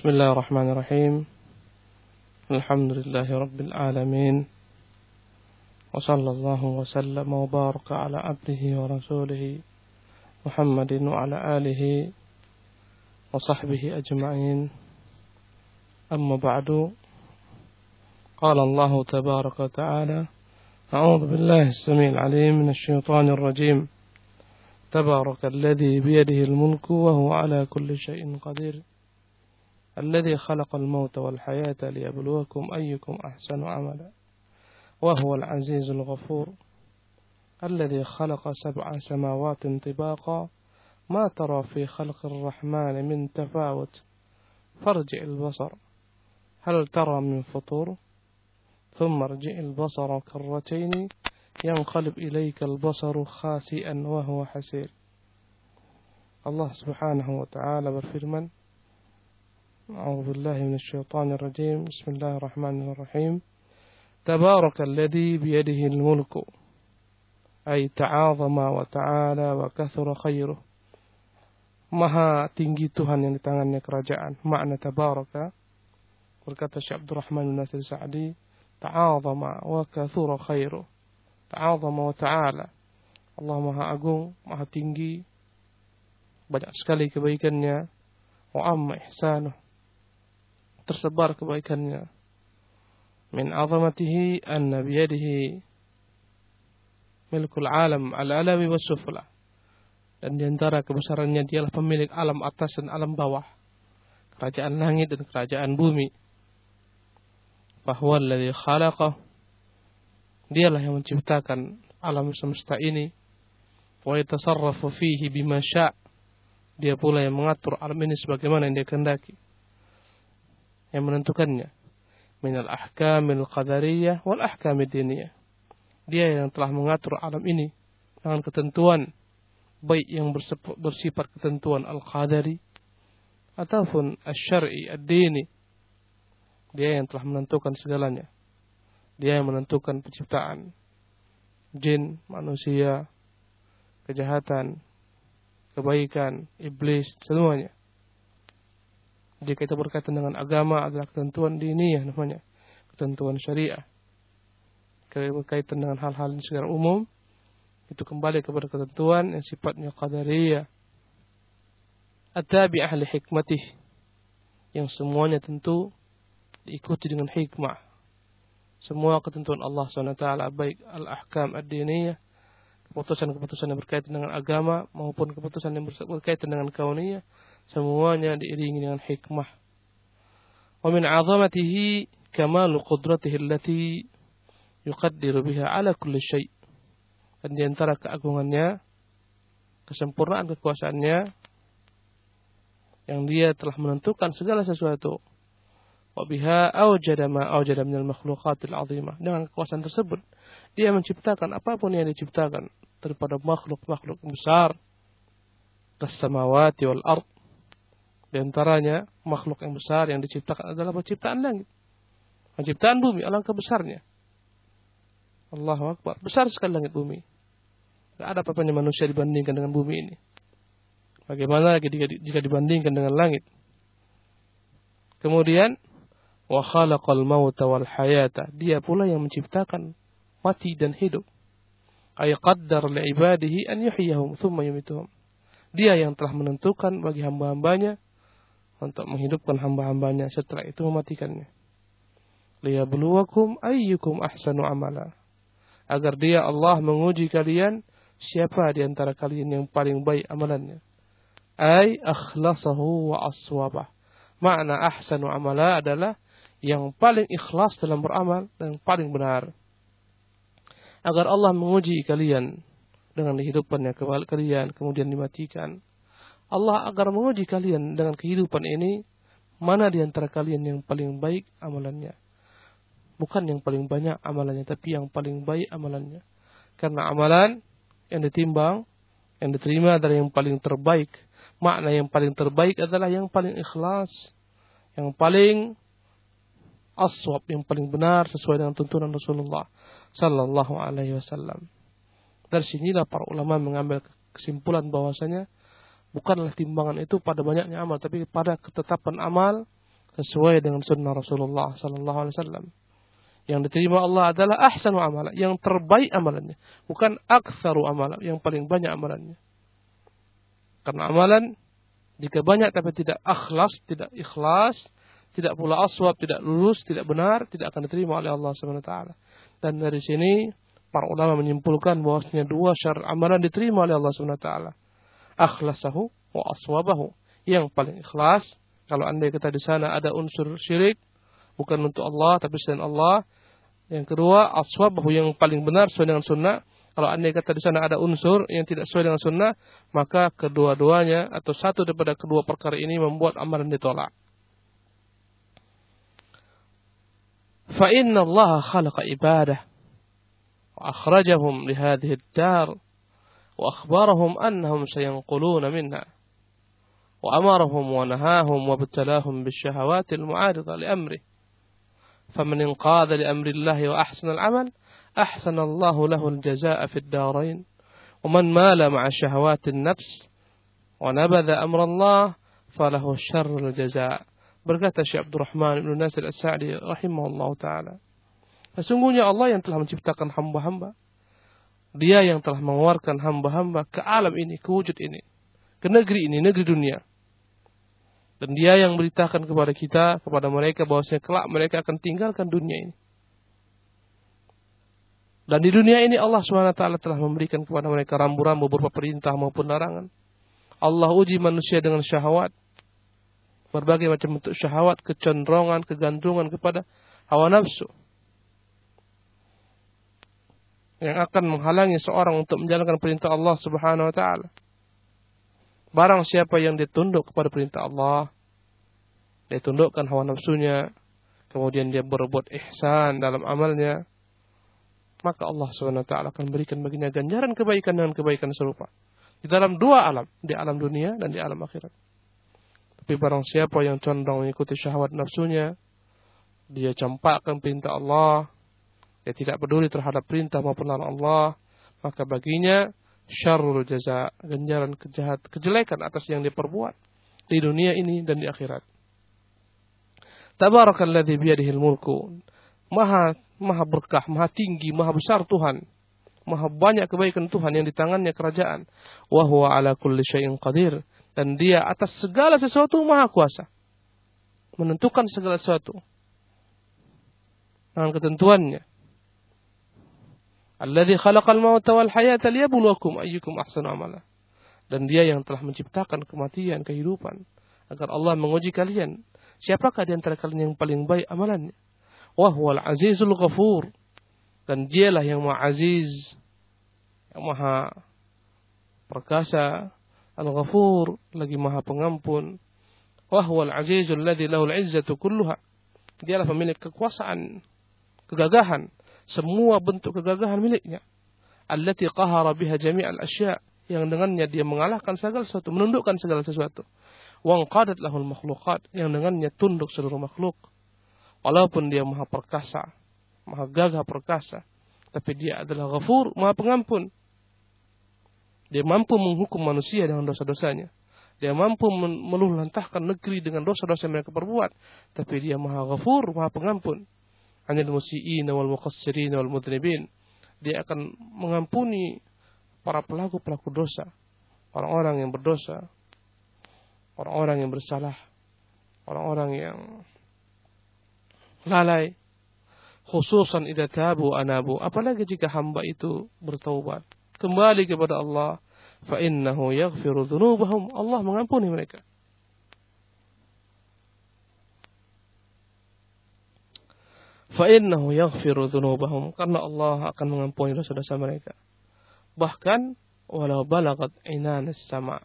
بسم الله الرحمن الرحيم. الحمد لله رب العالمين. وصلى الله وسلم وبارك على عبده ورسوله محمد وعلى آله وصحبه أجمعين. أما بعد قال الله تبارك وتعالى أعوذ بالله السميع العليم من الشيطان الرجيم. تبارك الذي بيده الملك وهو على كل شيء قدير. الذي خلق الموت والحياة ليبلوكم أيكم أحسن عملا. وهو العزيز الغفور الذي خلق سبع سماوات طباقا. ما ترى في خلق الرحمن من تفاوت؟ فارجع البصر. هل ترى من فطور؟ ثم ارجع البصر كرتين. ينقلب إليك البصر خاسئا وهو حسير. الله سبحانه وتعالى berfirman أعوذ بالله من الشيطان الرجيم. بسم الله الرحمن الرحيم. تبارك الذي بيده الملك أي تعاظم وتعالى وكثر خيره. مها تنجي تهن لتنغني كرجاء معنى تبارك. وركات عبد الرحمن بن السعدي تعاظم وكثر خيره تعاظم وتعالى الله مها أقوم مها تنجي banyak sekali kebaikannya. وعم إحسانه tersebar kebaikannya. Min azamatihi anna biyadihi milkul alam al-alami was sufla. Dan di antara kebesarannya dialah pemilik alam atas dan alam bawah. Kerajaan langit dan kerajaan bumi. Bahwa alladhi khalaqah. Dialah yang menciptakan alam semesta ini. Wa yatasarrafu fihi bima sya' Dia pula yang mengatur alam ini sebagaimana yang dia kehendaki yang menentukannya. Minal ahkamil qadariyah wal ahkamid diniyah. Dia yang telah mengatur alam ini dengan ketentuan. Baik yang bersifat ketentuan al-qadari ataupun asy-syar'i ad-dini. Dia yang telah menentukan segalanya. Dia yang menentukan penciptaan. Jin manusia kejahatan kebaikan iblis semuanya jika itu berkaitan dengan agama adalah ketentuan diniyah namanya. Ketentuan syariah. Kalau berkaitan dengan hal-hal di secara umum, itu kembali kepada ketentuan yang sifatnya qadariyah. Atabi ahli hikmatih. Yang semuanya tentu diikuti dengan hikmah. Semua ketentuan Allah SWT baik al-ahkam ad-diniyah, keputusan-keputusan yang berkaitan dengan agama maupun keputusan yang berkaitan dengan kauniyah semuanya diiringi dengan hikmah. Wa min 'azamatihi kamalu qudratihi allati yuqaddiru biha 'ala kulli syai'. Dan di antara keagungannya, kesempurnaan kekuasaannya yang dia telah menentukan segala sesuatu. Wa biha awjada ma awjada minal makhluqatil 'azimah. Dengan kekuasaan tersebut, dia menciptakan apa pun yang diciptakan daripada makhluk-makhluk besar, as-samawati wal ard di antaranya makhluk yang besar yang diciptakan adalah penciptaan langit. Penciptaan bumi, alangkah besarnya. Allahu Akbar. Besar sekali langit bumi. Tidak ada apa-apanya manusia dibandingkan dengan bumi ini. Bagaimana lagi jika dibandingkan dengan langit? Kemudian, wa khalaqal mauta wal hayata. Dia pula yang menciptakan mati dan hidup. Ay qaddar li ibadihi an yuhyihum thumma yumituhum. Dia yang telah menentukan bagi hamba-hambanya untuk menghidupkan hamba-hambanya setelah itu mematikannya. Liyabluwakum ayyukum ahsanu amala. Agar dia Allah menguji kalian siapa di antara kalian yang paling baik amalannya. Ay akhlasahu wa aswabah. Makna ahsanu amala adalah yang paling ikhlas dalam beramal dan paling benar. Agar Allah menguji kalian dengan dihidupkannya kalian kemudian dimatikan Allah agar menguji kalian dengan kehidupan ini, mana di antara kalian yang paling baik amalannya. Bukan yang paling banyak amalannya, tapi yang paling baik amalannya. Karena amalan yang ditimbang, yang diterima adalah yang paling terbaik. Makna yang paling terbaik adalah yang paling ikhlas, yang paling aswab, yang paling benar sesuai dengan tuntunan Rasulullah Sallallahu Alaihi Wasallam. Dari sinilah para ulama mengambil kesimpulan bahwasanya bukanlah timbangan itu pada banyaknya amal, tapi pada ketetapan amal sesuai dengan sunnah Rasulullah sallallahu alaihi wasallam. Yang diterima Allah adalah ahsanu amalan, yang terbaik amalannya, bukan aktsaru amalan, yang paling banyak amalannya. Karena amalan jika banyak tapi tidak akhlas, tidak ikhlas, tidak pula aswab, tidak lulus, tidak benar, tidak akan diterima oleh Allah Subhanahu taala. Dan dari sini para ulama menyimpulkan bahwasanya dua syarat amalan diterima oleh Allah Subhanahu taala akhlasahu wa aswabahu. Yang paling ikhlas, kalau anda kata di sana ada unsur syirik, bukan untuk Allah, tapi selain Allah. Yang kedua, aswabahu yang paling benar sesuai dengan sunnah. Kalau anda kata di sana ada unsur yang tidak sesuai dengan sunnah, maka kedua-duanya atau satu daripada kedua perkara ini membuat amalan ditolak. Fa inna Allah khalaqa ibadah wa akhrajahum li dar. وأخبرهم أنهم سينقلون منها وأمرهم ونهاهم وابتلاهم بالشهوات المعارضة لأمره. فمن انقاد لأمر الله وأحسن العمل أحسن الله له الجزاء في الدارين. ومن مال مع شهوات النفس ونبذ أمر الله فله شر الجزاء. Berkata Syekh Abdul Rahman Ibn Nasir As-Sa'di rahimahullah taala. Sesungguhnya Allah yang telah menciptakan hamba-hamba. Dia yang telah mengeluarkan hamba-hamba ke alam ini ke wujud ini ke negeri ini negeri dunia dan dia yang beritakan kepada kita, kepada mereka bahwasanya kelak mereka akan tinggalkan dunia ini. Dan di dunia ini Allah SWT telah memberikan kepada mereka rambu-rambu berupa perintah maupun larangan. Allah uji manusia dengan syahwat. Berbagai macam bentuk syahwat, kecenderungan, kegantungan kepada hawa nafsu. Yang akan menghalangi seorang untuk menjalankan perintah Allah Subhanahu wa taala. Barang siapa yang ditunduk kepada perintah Allah, dia tundukkan hawa nafsunya, kemudian dia berbuat ihsan dalam amalnya, maka Allah SWT akan berikan baginya ganjaran kebaikan dengan kebaikan serupa. Di dalam dua alam, di alam dunia dan di alam akhirat. Tapi barang siapa yang condong mengikuti syahwat nafsunya, dia campakkan perintah Allah, dia tidak peduli terhadap perintah maupun larangan Allah, maka baginya syarrul jaza, ganjaran kejahat, kejelekan atas yang dia perbuat di dunia ini dan di akhirat. Tabarakalladzi biyadihil mulku. Maha maha berkah, maha tinggi, maha besar Tuhan. Maha banyak kebaikan Tuhan yang di tangannya kerajaan. Wa huwa ala kulli syai'in qadir. Dan dia atas segala sesuatu maha kuasa. Menentukan segala sesuatu. Dengan ketentuannya. Alladzi khalaqal mauta wal hayata liyabluwakum ayyukum ahsanu amala. Dan dia yang telah menciptakan kematian, kehidupan. Agar Allah menguji kalian. Siapakah di antara kalian yang paling baik amalannya? Wahwal azizul ghafur. Dan dialah yang maha aziz. Yang maha perkasa. Al-ghafur. Lagi maha pengampun. Wahwal azizul ladhi lahul izzatu kulluha. Dialah pemilik kekuasaan. Kegagahan semua bentuk kegagahan miliknya. Allati qahara biha jami'al asya' yang dengannya dia mengalahkan segala sesuatu, menundukkan segala sesuatu. Wang qadat lahul makhlukat yang dengannya tunduk seluruh makhluk. Walaupun dia maha perkasa, maha gagah perkasa, tapi dia adalah ghafur, maha pengampun. Dia mampu menghukum manusia dengan dosa-dosanya. Dia mampu meluluhlantahkan negeri dengan dosa-dosa mereka perbuat. Tapi dia maha ghafur, maha pengampun anil musiiin wal muqassirin wal mudnibin. Dia akan mengampuni para pelaku-pelaku dosa, orang-orang yang berdosa, orang-orang yang bersalah, orang-orang yang lalai, khususan idza tabu anabu, apalagi jika hamba itu bertaubat, kembali kepada Allah, fa innahu yaghfiru dzunubahum, Allah mengampuni mereka. Fa'innahu yaghfiru dhunubahum. Karena Allah akan mengampuni dosa-dosa mereka. Bahkan, walau balagat inanis sama.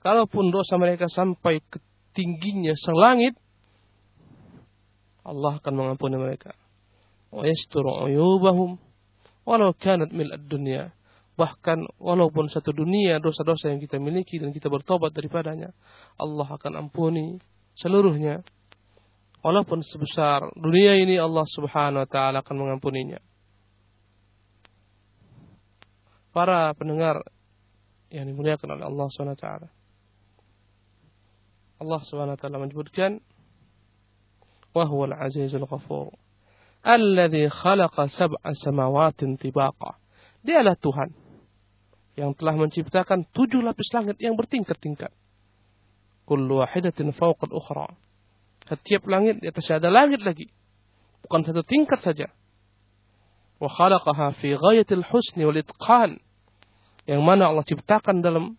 Kalaupun dosa mereka sampai ke tingginya selangit, Allah akan mengampuni mereka. Wa yasturu uyubahum. Walau kanat milad dunia. Bahkan walaupun satu dunia dosa-dosa yang kita miliki dan kita bertobat daripadanya, Allah akan ampuni seluruhnya Walaupun sebesar dunia ini Allah subhanahu wa ta'ala akan mengampuninya. Para pendengar yang dimuliakan oleh Allah subhanahu wa ta'ala. Allah subhanahu wa ta'ala menyebutkan wa huwal azizul ghafur. Alladhi khalaqa sab'a samawatin tibaqa. Dialah Tuhan yang telah menciptakan tujuh lapis langit yang bertingkat-tingkat. Kullu wahidatin fawqal ukhra. Setiap langit di atas ada langit lagi. Bukan satu tingkat saja. Wa khalaqaha fi ghayatil husni wal itqan. Yang mana Allah ciptakan dalam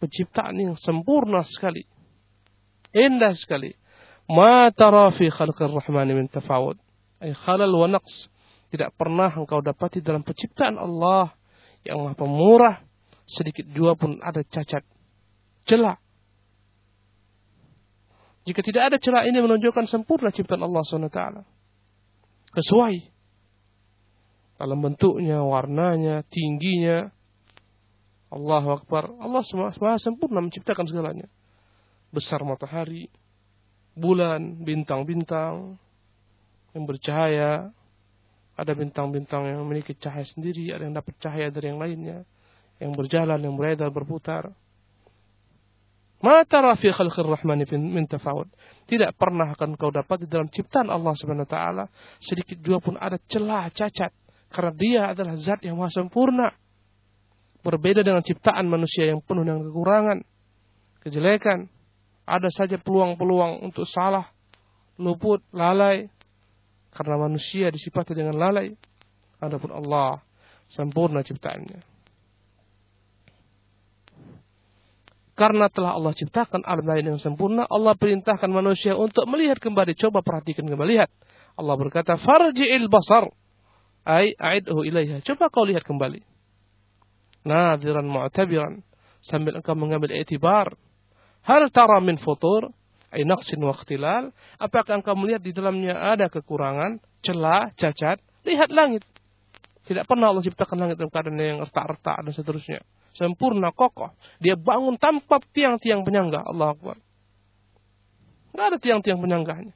penciptaan yang sempurna sekali. Indah sekali. Ma tara fi khalqir rahmani min tafawud. Ay khalal wa naqs. Tidak pernah engkau dapati dalam penciptaan Allah yang maha pemurah. Sedikit jua pun ada cacat. Celah. Jika tidak ada celah ini menunjukkan sempurna ciptaan Allah SWT. Sesuai. Dalam bentuknya, warnanya, tingginya. Allah Akbar. Allah SWT sempurna menciptakan segalanya. Besar matahari, bulan, bintang-bintang yang bercahaya. Ada bintang-bintang yang memiliki cahaya sendiri, ada yang dapat cahaya dari yang lainnya. Yang berjalan, yang beredar, berputar. Ma tara fi khalqir rahmani min tafawud. Tidak pernah akan kau dapat di dalam ciptaan Allah Subhanahu wa taala sedikit juga pun ada celah cacat karena dia adalah zat yang maha sempurna. Berbeda dengan ciptaan manusia yang penuh dengan kekurangan, kejelekan. Ada saja peluang-peluang untuk salah, luput, lalai. Karena manusia disifati dengan lalai. Adapun Allah sempurna ciptaannya. Karena telah Allah ciptakan alam lain yang sempurna, Allah perintahkan manusia untuk melihat kembali. Coba perhatikan kembali, lihat. Allah berkata, Farji'il basar. Ay, a'idhu ilaiha. Coba kau lihat kembali. Nadiran mu'tabiran. Sambil engkau mengambil etibar. Hal tara min futur. Ay naqsin wa ikhtilal. Apakah engkau melihat di dalamnya ada kekurangan, celah, cacat? Lihat langit. Tidak pernah Allah ciptakan langit dalam keadaan yang retak-retak dan seterusnya sempurna, kokoh. Dia bangun tanpa tiang-tiang penyangga. Allah Akbar. Tidak ada tiang-tiang penyangganya.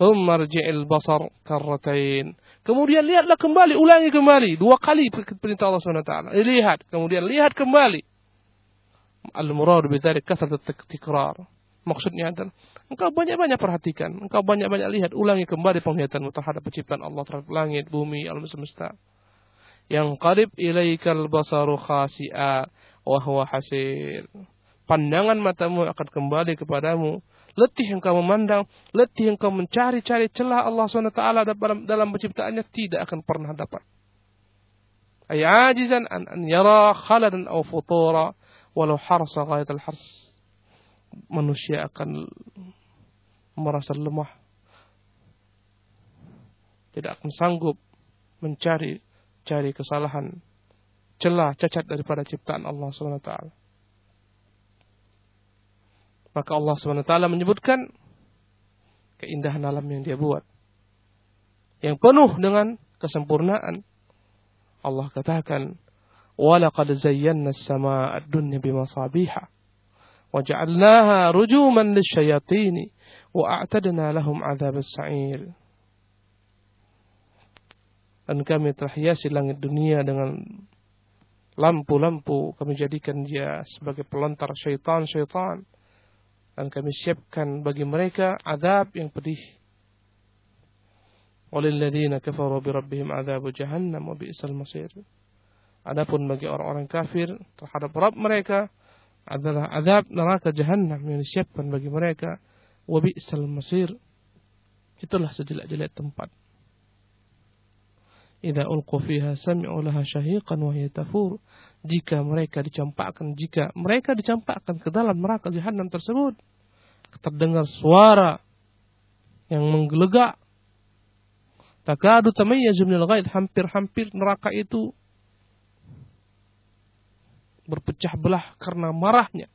Thummarji'il basar karratain. Kemudian lihatlah kembali, ulangi kembali. Dua kali perintah Allah SWT. Lihat, kemudian lihat kembali. Al-murad bidhalik kasat tikrar. Maksudnya adalah engkau banyak-banyak perhatikan, engkau banyak-banyak lihat, ulangi kembali penglihatanmu terhadap penciptaan Allah terhadap langit, bumi, alam semesta yang qarib ilaikal basaru khasi'a wa huwa hasir. Pandangan matamu akan kembali kepadamu. Letih engkau memandang, letih engkau mencari-cari celah Allah SWT dalam, dalam penciptaannya tidak akan pernah dapat. Ay ajizan an, an yara khaladan aw futura walau harsa ghayat al-hars manusia akan merasa lemah, tidak akan sanggup mencari cari kesalahan, celah, cacat daripada ciptaan Allah Subhanahu taala. Maka Allah Subhanahu taala menyebutkan keindahan alam yang dia buat yang penuh dengan kesempurnaan. Allah katakan, "Wa laqad zayyana as-samaa'a ad-dunya bimasabiha." وَجَعَلْنَاهَا رُجُومًا لِلشَّيَاطِينِ وَأَعْتَدْنَا لَهُمْ عَذَابَ السَّعِيرِ dan kami telah hiasi langit dunia dengan lampu-lampu kami jadikan dia sebagai pelontar syaitan-syaitan dan kami siapkan bagi mereka azab yang pedih walilladzina kafaru bi rabbihim adzabu jahannam wa bi'sal masir adapun bagi orang-orang kafir terhadap Rabb mereka adalah azab neraka jahannam yang disiapkan bagi mereka wa bi'sal masir itulah sejelek-jelek tempat Idza ulqu fiha sami'u laha syahiqan wa tafur. Jika mereka dicampakkan, jika mereka dicampakkan ke dalam neraka jahanam tersebut, terdengar suara yang menggelegak. Takadu tamayyazu minal ghaid, hampir-hampir neraka itu berpecah belah karena marahnya.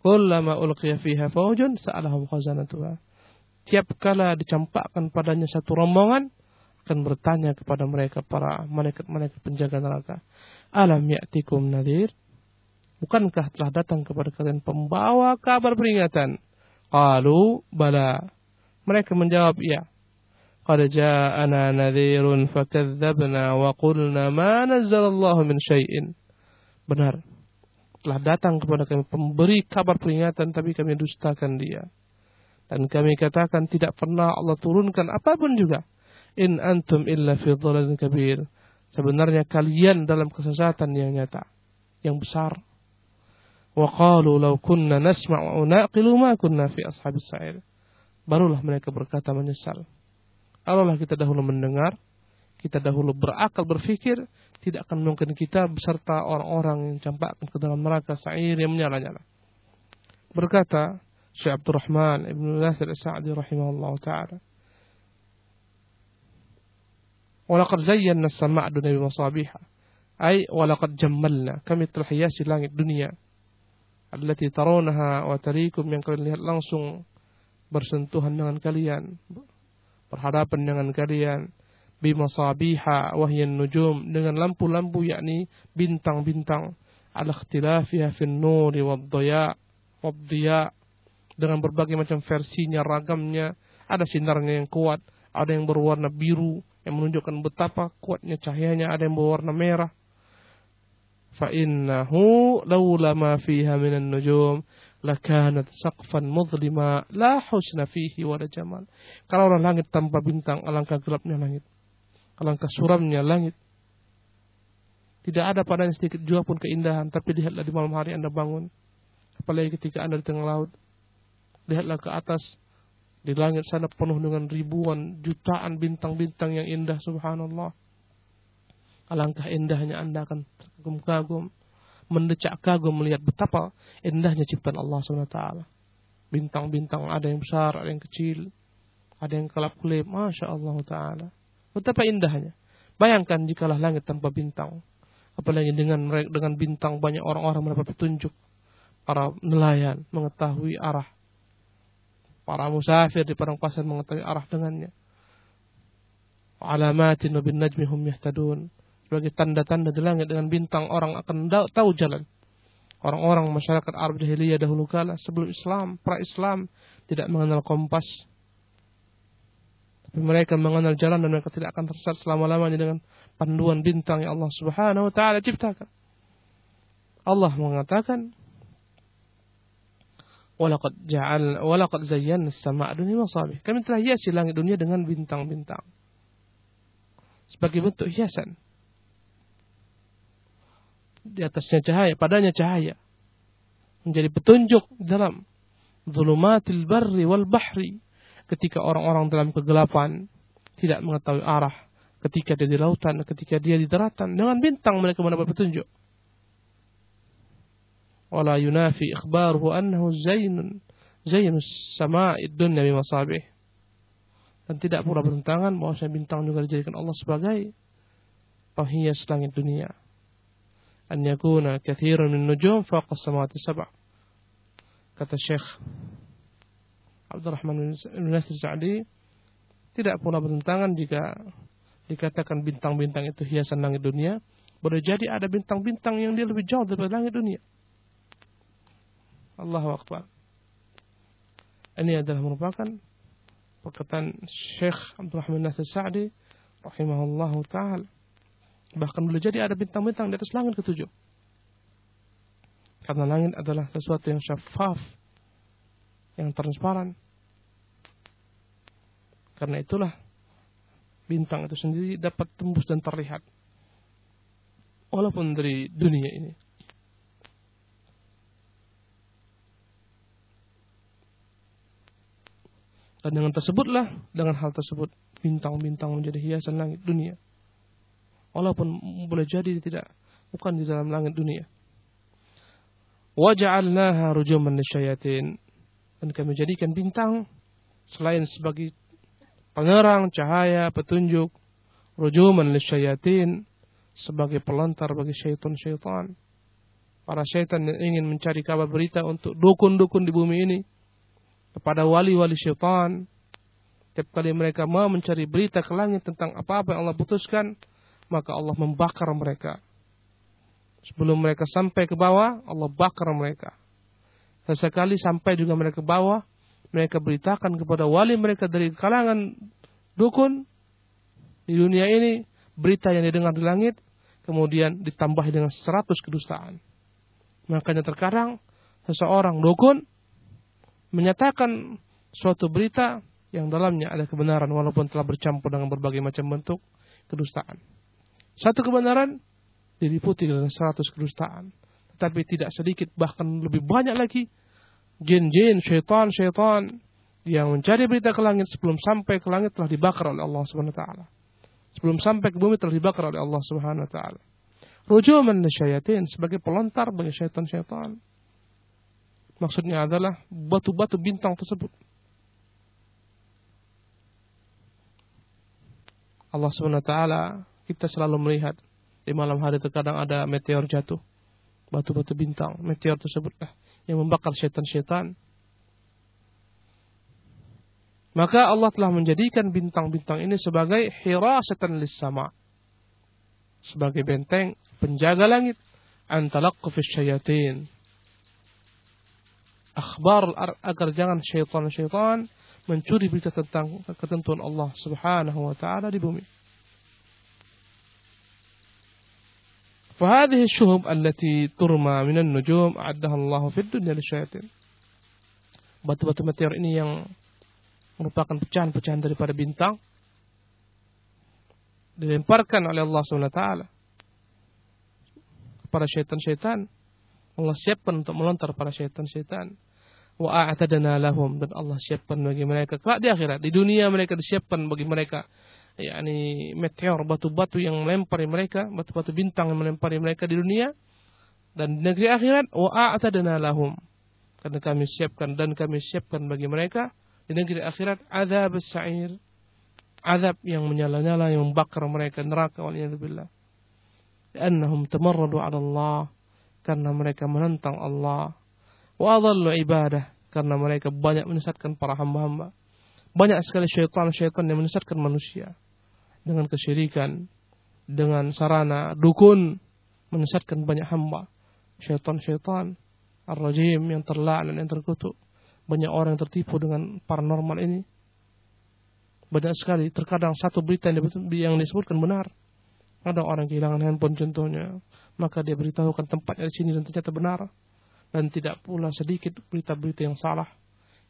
Kullama ulqiya fiha fawjun sa'alahum khazanatuha. Tiap kala dicampakkan padanya satu rombongan, akan bertanya kepada mereka para malaikat-malaikat penjaga neraka. Alam ya'tikum nadir? Bukankah telah datang kepada kalian pembawa kabar peringatan? Qalu bala. Mereka menjawab ya. Qad ja'ana nadhirun fakadzabna wa qulna ma nazzalallahu min syai'in. Benar. Telah datang kepada kami pemberi kabar peringatan tapi kami dustakan dia. Dan kami katakan tidak pernah Allah turunkan apa pun juga. In antum illa fi dhalalin kabir. Sebenarnya kalian dalam kesesatan yang nyata, yang besar. Wa qalu law kunna nasma'u naqilu ma kunna fi ashabis sa'ir. Barulah mereka berkata menyesal. Allah kita dahulu mendengar, kita dahulu berakal, berfikir, tidak akan mungkin kita beserta orang-orang yang campakkan ke dalam neraka sa'ir yang menyala-nyala. Berkata Syekh Abdurrahman ibnu Nasir Sa'di rahimahullah ta'ala. Walaqad zayyana as-sama'a dunya bimasabiha. Ai walaqad jammalna. Kami telah hiasi langit dunia. Allati tarunaha wa tarikum yang kalian lihat langsung bersentuhan dengan kalian berhadapan dengan kalian bimasabiha wahyan nujum dengan lampu-lampu yakni bintang-bintang ala ikhtilafiha fin nuri wad dhaya wad dengan berbagai macam versinya, ragamnya. Ada sinarnya yang kuat, ada yang berwarna biru yang menunjukkan betapa kuatnya cahayanya, ada yang berwarna merah. Fa innahu laula ma fiha minan nujum lakanat saqfan mudlima la husna fihi wa jamal. Kalau orang langit tanpa bintang, alangkah gelapnya langit. Alangkah suramnya langit. Tidak ada padanya sedikit jua pun keindahan, tapi lihatlah di malam hari Anda bangun. Apalagi ketika Anda di tengah laut, lihatlah ke atas di langit sana penuh dengan ribuan jutaan bintang-bintang yang indah subhanallah alangkah indahnya anda akan terkagum-kagum mendecak kagum melihat betapa indahnya ciptaan Allah SWT bintang-bintang ada yang besar ada yang kecil ada yang kelap-kelip Masya Allah Ta'ala. Betapa indahnya. Bayangkan jikalah langit tanpa bintang apalagi dengan dengan bintang banyak orang-orang mendapat petunjuk. Para nelayan mengetahui arah. Para musafir di padang pasir mengetahui arah dengannya. Alamatin bin najmi yahtadun. Sebagai tanda-tanda di langit dengan bintang orang akan tahu jalan. Orang-orang masyarakat Arab jahiliyah dahulu kala sebelum Islam, pra-Islam tidak mengenal kompas. Tapi mereka mengenal jalan dan mereka tidak akan tersesat selama-lamanya dengan panduan bintang yang Allah Subhanahu wa taala ciptakan. Allah mengatakan, Walaqad ja'al walaqad zayyana dunya masabih. Kami telah hiasi langit dunia dengan bintang-bintang. Sebagai bentuk hiasan. Di atasnya cahaya, padanya cahaya. Menjadi petunjuk dalam zulumatil barri wal bahri. Ketika orang-orang dalam kegelapan tidak mengetahui arah, ketika dia di lautan, ketika dia di daratan, dengan bintang mereka mendapat petunjuk wala yunafi ikhbaruhu annahu zainun zainus sama'id dunya bimasabih dan tidak pula bertentangan bahwa bintang juga dijadikan Allah sebagai penghias langit dunia an yakuna kathirun min nujum fawqa samawati sab'a kata Syekh Abdurrahman bin Nasir Sa'di tidak pula bertentangan jika dikatakan bintang-bintang itu hiasan langit dunia boleh jadi ada bintang-bintang yang dia lebih jauh daripada langit dunia Allahu Akbar. Ini adalah merupakan perkataan Syekh Abdul Rahman Nasir Sa'di rahimahullahu taala. Bahkan boleh jadi ada bintang-bintang di atas langit ketujuh. Karena langit adalah sesuatu yang syafaf, yang transparan. Karena itulah bintang itu sendiri dapat tembus dan terlihat. Walaupun dari dunia ini. Dan dengan tersebutlah, dengan hal tersebut, bintang-bintang menjadi hiasan langit dunia. Walaupun boleh jadi tidak, bukan di dalam langit dunia. Waja'alnaha rujuman lisyayatin. Dan kami jadikan bintang selain sebagai penerang, cahaya, petunjuk, rujuman lisyayatin sebagai pelontar bagi syaitan-syaitan. Para syaitan yang ingin mencari kabar berita untuk dukun-dukun di bumi ini kepada wali-wali syaitan. Setiap kali mereka mau mencari berita ke langit tentang apa-apa yang Allah putuskan, maka Allah membakar mereka. Sebelum mereka sampai ke bawah, Allah bakar mereka. Sesekali sampai juga mereka ke bawah, mereka beritakan kepada wali mereka dari kalangan dukun di dunia ini, berita yang didengar di langit, kemudian ditambah dengan seratus kedustaan. Makanya terkadang seseorang dukun menyatakan suatu berita yang dalamnya ada kebenaran walaupun telah bercampur dengan berbagai macam bentuk kedustaan. Satu kebenaran diliputi dengan seratus kedustaan. Tetapi tidak sedikit bahkan lebih banyak lagi jin-jin, syaitan-syaitan yang mencari berita ke langit sebelum sampai ke langit telah dibakar oleh Allah Subhanahu wa taala. Sebelum sampai ke bumi telah dibakar oleh Allah Subhanahu wa taala. Rujuman syayatin sebagai pelontar bagi syaitan-syaitan. Maksudnya adalah batu-batu bintang tersebut. Allah Subhanahu wa taala kita selalu melihat di malam hari terkadang ada meteor jatuh. Batu-batu bintang, meteor tersebutlah yang membakar syaitan-syaitan. Maka Allah telah menjadikan bintang-bintang ini sebagai hirasatan lis sama. Sebagai benteng penjaga langit. Antalaqqufis syayatin. Akhbar agar jangan syaitan-syaitan mencuri berita tentang ketentuan Allah subhanahu wa ta'ala di bumi. فهذه الشهب التي ترمى من النجوم أعدها الله في الدنيا للشياطين batu-batu meteor ini yang merupakan pecahan-pecahan daripada bintang dilemparkan oleh Allah SWT kepada syaitan-syaitan Allah siapkan untuk melontar para syaitan-syaitan wa a'tadana lahum dan Allah siapkan bagi mereka kelak di akhirat di dunia mereka disiapkan bagi mereka yakni meteor batu-batu yang melempari mereka, batu-batu bintang yang melempari mereka di dunia dan di negeri akhirat wa a'tadna lahum. Karena kami siapkan dan kami siapkan bagi mereka di negeri akhirat azab sa'ir. Azab yang menyala-nyala yang membakar mereka neraka waliyadzubillah. Annahum tamarradu 'ala Allah karena mereka menentang Allah. Wa adallu ibadah karena mereka banyak menyesatkan para hamba-hamba. Banyak sekali syaitan-syaitan yang menyesatkan manusia dengan kesyirikan, dengan sarana dukun menyesatkan banyak hamba, syaitan-syaitan, ar-rajim yang terlaknat yang terkutuk. Banyak orang yang tertipu dengan paranormal ini. Banyak sekali, terkadang satu berita yang disebutkan benar. Ada orang kehilangan handphone contohnya, maka dia beritahukan tempatnya di sini dan ternyata benar. Dan tidak pula sedikit berita-berita yang salah.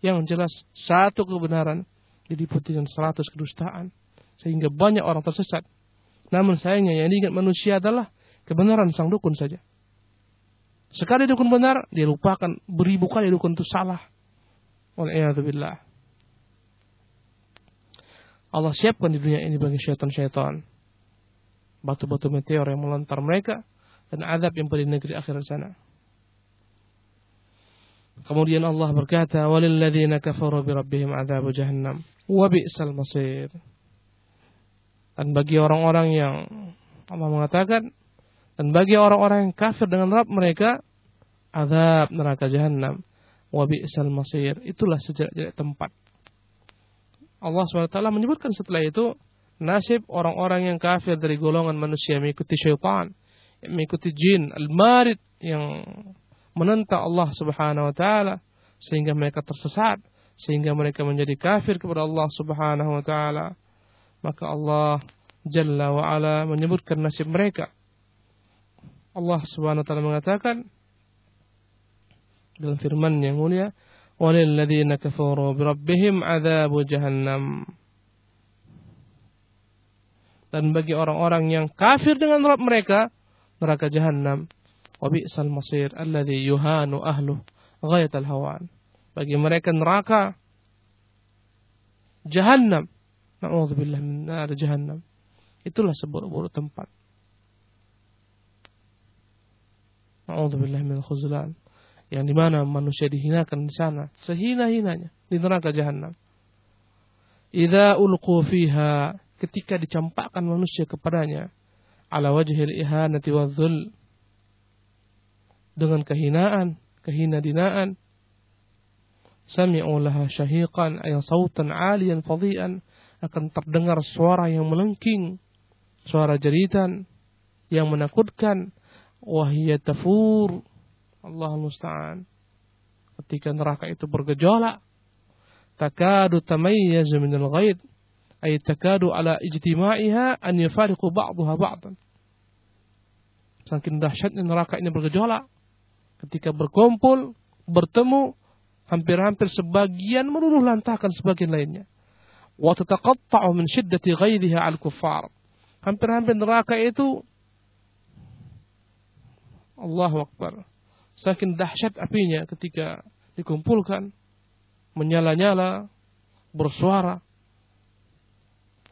Yang jelas satu kebenaran diliputi dengan seratus kedustaan sehingga banyak orang tersesat. Namun sayangnya yang diingat manusia adalah kebenaran sang dukun saja. Sekali dukun benar, dia lupakan beribu kali dukun itu salah. Wal'iyadzubillah. Allah siapkan di dunia ini bagi syaitan-syaitan. Batu-batu meteor yang melontar mereka dan azab yang pada negeri akhirat sana. Kemudian Allah berkata, "Walilladzina kafaru bi rabbihim jahannam wa masir." Dan bagi orang-orang yang Allah mengatakan dan bagi orang-orang yang kafir dengan Rabb mereka azab neraka jahanam wa bi'sal masir. Itulah sejelek-jelek tempat. Allah SWT menyebutkan setelah itu nasib orang-orang yang kafir dari golongan manusia mengikuti syaitan mengikuti jin al-marid yang menentang Allah Subhanahu wa taala sehingga mereka tersesat sehingga mereka menjadi kafir kepada Allah Subhanahu wa taala maka Allah Jalla wa ala menyebutkan nasib mereka. Allah Subhanahu wa taala mengatakan dalam firman yang mulia, "Walilladzina kafaru birabbihim adzabu jahannam." Dan bagi orang-orang yang kafir dengan Rabb mereka, neraka jahanam. Wa bi'sal masir alladzi yuhanu ahluh ghayatal hawan. Bagi mereka neraka jahanam Na'udzubillah min nar jahannam. Itulah seburuk-buruk tempat. Na'udzubillah min khuzlan. Yang di mana manusia dihinakan di sana. Sehina-hinanya. Di neraka jahanam. Idza ulqu fiha. Ketika dicampakkan manusia kepadanya. Ala wajhil ihanati wa. Dengan kehinaan. Kehina dinaan. Sami'u laha syahiqan. Ayah sautan alian fadhi'an akan terdengar suara yang melengking, suara jeritan yang menakutkan, wahiyat tafur. Allah musta'an. Ketika neraka itu bergejolak, takadu tamayyazu minal ghaid, ay takadu ala ijtima'iha an yafariqu ba'daha ba'dan. Saking dahsyatnya neraka ini bergejolak, ketika berkumpul, bertemu, hampir-hampir sebagian meluluh lantahkan sebagian lainnya. Wa tataqatta'u min syiddati ghairiha al-kuffar. Hampir-hampir neraka itu Allahu Akbar. Saking dahsyat apinya ketika dikumpulkan, menyala-nyala, bersuara,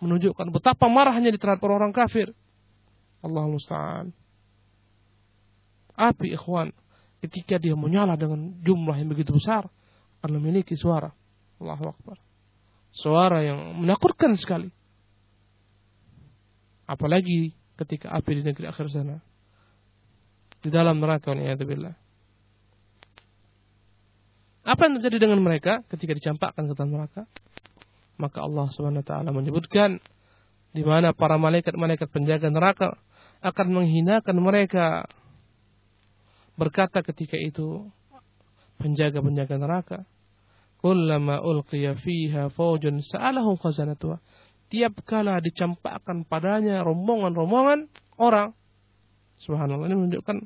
menunjukkan betapa marahnya di terhadap orang kafir. Allah musta'an. Api ikhwan, ketika dia menyala dengan jumlah yang begitu besar, akan memiliki suara. Allahu Akbar. Suara yang menakutkan sekali. Apalagi ketika api di negeri akhir sana. Di dalam neraka billah. Apa yang terjadi dengan mereka ketika dicampakkan ke dalam neraka? Maka Allah taala menyebutkan di mana para malaikat-malaikat penjaga neraka akan menghinakan mereka. Berkata ketika itu penjaga-penjaga neraka, Kullama ulqiya fiha fawjun sa'alahum khazanatuha. Tiap kala dicampakkan padanya rombongan-rombongan orang. Subhanallah ini menunjukkan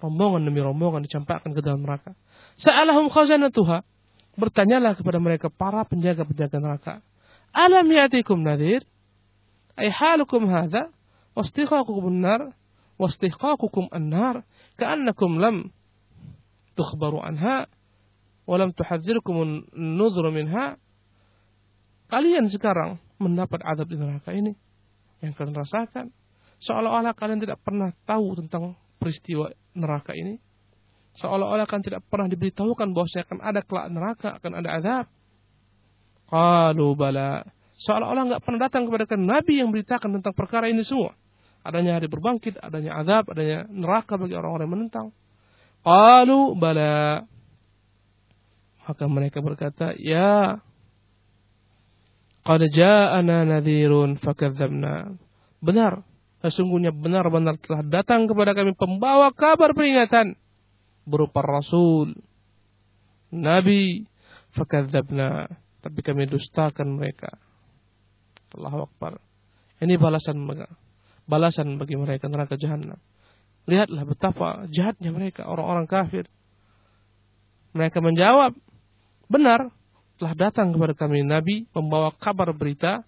rombongan demi rombongan dicampakkan ke dalam neraka. Sa'alahum khazanatuha. Bertanyalah kepada mereka para penjaga-penjaga neraka. Alam ya'tikum nadhir? Ay halukum hadha? Wastiqaqukum an-nar? Wastiqaqukum an-nar? Ka'annakum lam tukhbaru anha? Walam tuhadzirkum nuzur minha kalian sekarang mendapat adab di neraka ini yang kalian rasakan. Seolah-olah kalian tidak pernah tahu tentang peristiwa neraka ini. Seolah-olah kalian tidak pernah diberitahukan bahwa akan ada kelak neraka akan ada adab qalu bala. Seolah-olah nggak pernah datang kepada nabi yang beritakan tentang perkara ini semua. Adanya hari berbangkit adanya adab adanya neraka bagi orang-orang menentang. Qalu bala maka mereka berkata, "Ya, qad ja'ana nadhirun fakadzabna." Benar, sesungguhnya benar-benar telah datang kepada kami pembawa kabar peringatan berupa rasul, nabi, fakadzabna, tapi kami dustakan mereka. Allahu Akbar. Ini balasan balasan bagi mereka neraka jahanam. Lihatlah betapa jahatnya mereka orang-orang kafir. Mereka menjawab, benar telah datang kepada kami Nabi membawa kabar berita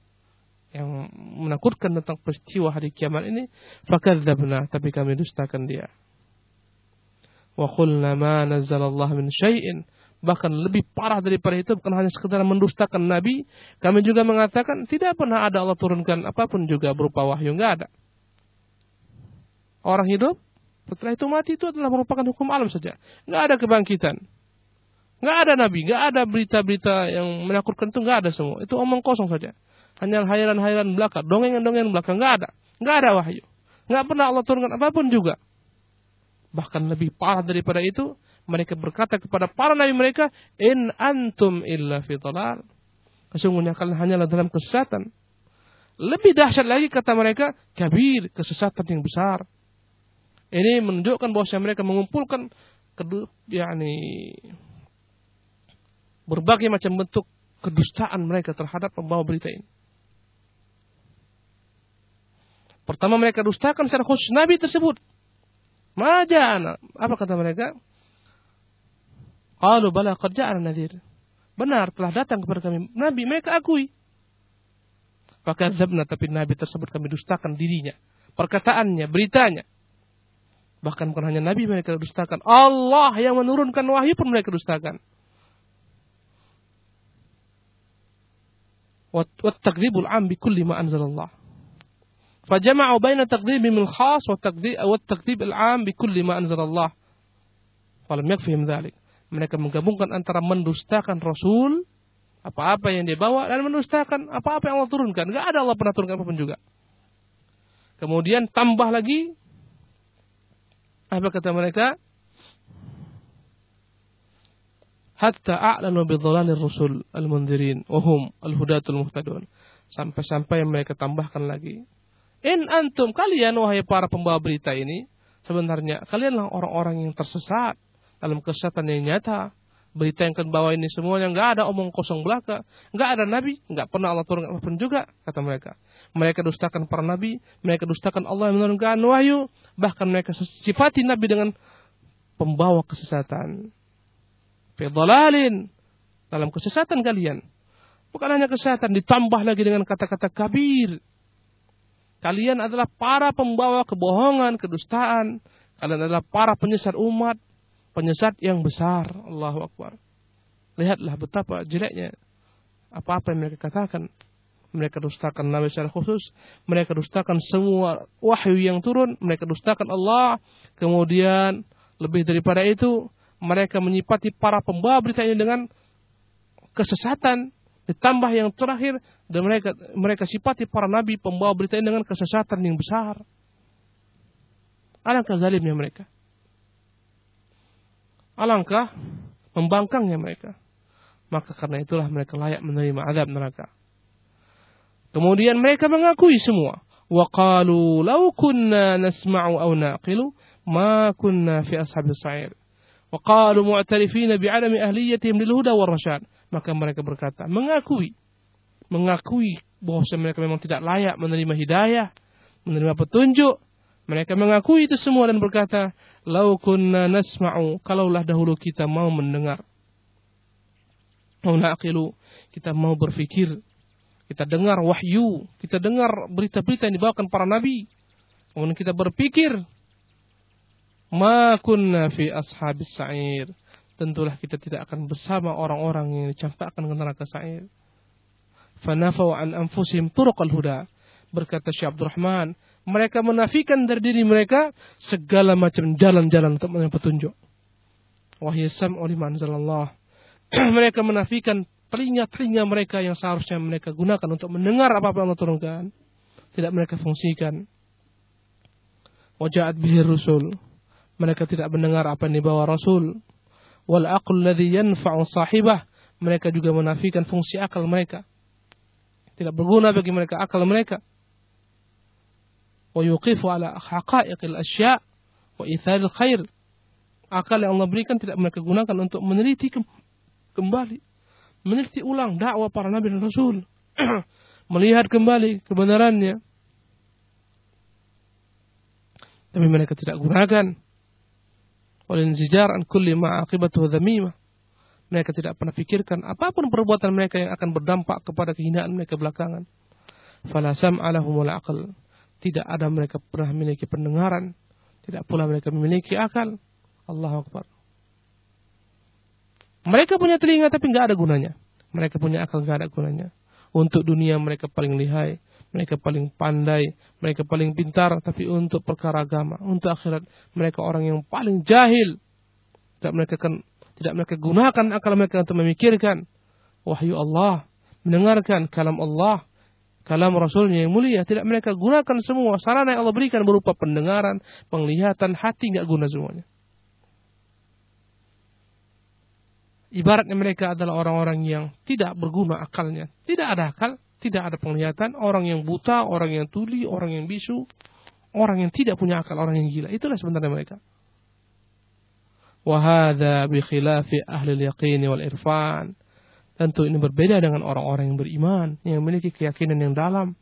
yang menakutkan tentang peristiwa hari kiamat ini. Fakadzabna tapi kami dustakan dia. Wa qulna ma nazzalallahu min syai'in. Bahkan lebih parah daripada itu bukan hanya sekedar mendustakan nabi kami juga mengatakan tidak pernah ada Allah turunkan apa pun juga berupa wahyu enggak ada. Orang hidup setelah itu mati itu adalah merupakan hukum alam saja. Enggak ada kebangkitan Nggak ada nabi, nggak ada berita-berita yang menakutkan itu nggak ada semua. Itu omong kosong saja. Hanya hayalan-hayalan belaka, dongengan-dongengan belaka, nggak ada. Nggak ada wahyu. Nggak pernah Allah turunkan apa pun juga. Bahkan lebih parah daripada itu, mereka berkata kepada para nabi mereka, In antum illa fitolar. Sesungguhnya kalian hanyalah dalam kesesatan. Lebih dahsyat lagi kata mereka, kabir, kesesatan yang besar. Ini menunjukkan bahwa mereka mengumpulkan kedua, yakni berbagai macam bentuk kedustaan mereka terhadap pembawa berita ini. Pertama mereka dustakan secara khusus Nabi tersebut. Majana. Apa kata mereka? Qalu bala qad ja'ana nadhir. Benar telah datang kepada kami Nabi mereka akui. Fakadzabna tapi Nabi tersebut kami dustakan dirinya, perkataannya, beritanya. Bahkan bukan hanya Nabi mereka dustakan, Allah yang menurunkan wahyu pun mereka dustakan. والتكذيب العام بكل ما أنزل الله فجمعوا بين تكذيب من الخاص والتكذيب العام بكل ما أنزل الله ولم يكفهم ذلك mereka menggabungkan antara mendustakan Rasul apa-apa yang dia bawa dan mendustakan apa-apa yang Allah turunkan. Gak ada Allah pernah turunkan apapun juga. Kemudian tambah lagi apa kata mereka? Hatta a'lanu bidhalalir rusul al-mundirin wa hum al-hudatul muhtadun. Sampai-sampai mereka tambahkan lagi. In antum kalian wahai para pembawa berita ini sebenarnya kalianlah orang-orang yang tersesat dalam kesesatan yang nyata. Berita yang kalian bawa ini semuanya nggak ada omong kosong belaka, nggak ada nabi, nggak pernah Allah turunkan apa pun juga kata mereka. Mereka dustakan para nabi, mereka dustakan Allah yang menurunkan wahyu, bahkan mereka sifati nabi dengan pembawa kesesatan. Fi dhalalin dalam kesesatan kalian. Bukan hanya kesesatan, ditambah lagi dengan kata-kata kabir. Kalian adalah para pembawa kebohongan, kedustaan. Kalian adalah para penyesat umat, penyesat yang besar. Allahu Akbar. Lihatlah betapa jeleknya apa-apa yang mereka katakan. Mereka dustakan Nabi secara khusus. Mereka dustakan semua wahyu yang turun. Mereka dustakan Allah. Kemudian lebih daripada itu, mereka menyipati para pembawa berita ini dengan kesesatan. Ditambah yang terakhir, dan mereka mereka sipati para nabi pembawa berita ini dengan kesesatan yang besar. Alangkah zalimnya mereka. Alangkah membangkangnya mereka. Maka karena itulah mereka layak menerima azab neraka. Kemudian mereka mengakui semua. Wa qalu law kunna nasma'u aw naqilu ma kunna fi ashabis bi'adami ahliyatihim lil huda war rasyad. Maka mereka berkata, mengakui mengakui bahwa mereka memang tidak layak menerima hidayah, menerima petunjuk. Mereka mengakui itu semua dan berkata, "Lau kunna nasma'u, kalaulah dahulu kita mau mendengar." Mau naqilu, kita mau berfikir, kita dengar wahyu, kita dengar berita-berita yang dibawakan para nabi. Kemudian kita berpikir, ma kunna fi ashabis sa'ir. Tentulah kita tidak akan bersama orang-orang yang dicampakkan ke neraka sa'ir. Fanafau an anfusim turuqal huda. Berkata Syekh Abdurrahman, mereka menafikan dari diri mereka segala macam jalan-jalan untuk menempuh petunjuk. Wahyu sam'u liman mereka menafikan telinga-telinga mereka yang seharusnya mereka gunakan untuk mendengar apa-apa yang Allah turunkan. Tidak mereka fungsikan. Wajahat bihir rusul. Mereka tidak mendengar apa yang dibawa Rasul. Wal aql ladhi yanfa'u sahibah. Mereka juga menafikan fungsi akal mereka. Tidak berguna bagi mereka akal mereka. Wa yuqifu ala haqa'iqil asya' wa itharil khair. Akal yang Allah berikan tidak mereka gunakan untuk meneliti kembali meneliti ulang dakwah para nabi dan rasul, melihat kembali kebenarannya. Tapi mereka tidak gunakan. Walinzijar an kulli ma'aqibatuhu dhamimah. Mereka tidak pernah pikirkan apa pun perbuatan mereka yang akan berdampak kepada kehinaan mereka belakangan. Falasam alahumul aql. Tidak ada mereka pernah memiliki pendengaran. Tidak pula mereka memiliki akal. Allah Akbar. Mereka punya telinga tapi nggak ada gunanya. Mereka punya akal nggak ada gunanya. Untuk dunia mereka paling lihai, mereka paling pandai, mereka paling pintar. Tapi untuk perkara agama, untuk akhirat, mereka orang yang paling jahil. Tidak mereka kan, tidak mereka gunakan akal mereka untuk memikirkan wahyu Allah, mendengarkan kalam Allah, kalam Rasulnya yang mulia. Tidak mereka gunakan semua sarana yang Allah berikan berupa pendengaran, penglihatan, hati nggak guna semuanya. Ibaratnya mereka adalah orang-orang yang tidak berguna akalnya. Tidak ada akal, tidak ada penglihatan. Orang yang buta, orang yang tuli, orang yang bisu. Orang yang tidak punya akal, orang yang gila. Itulah sebenarnya mereka. Wahada bi khilafi ahli yaqini wal irfan. Tentu ini berbeda dengan orang-orang yang beriman, yang memiliki keyakinan yang dalam,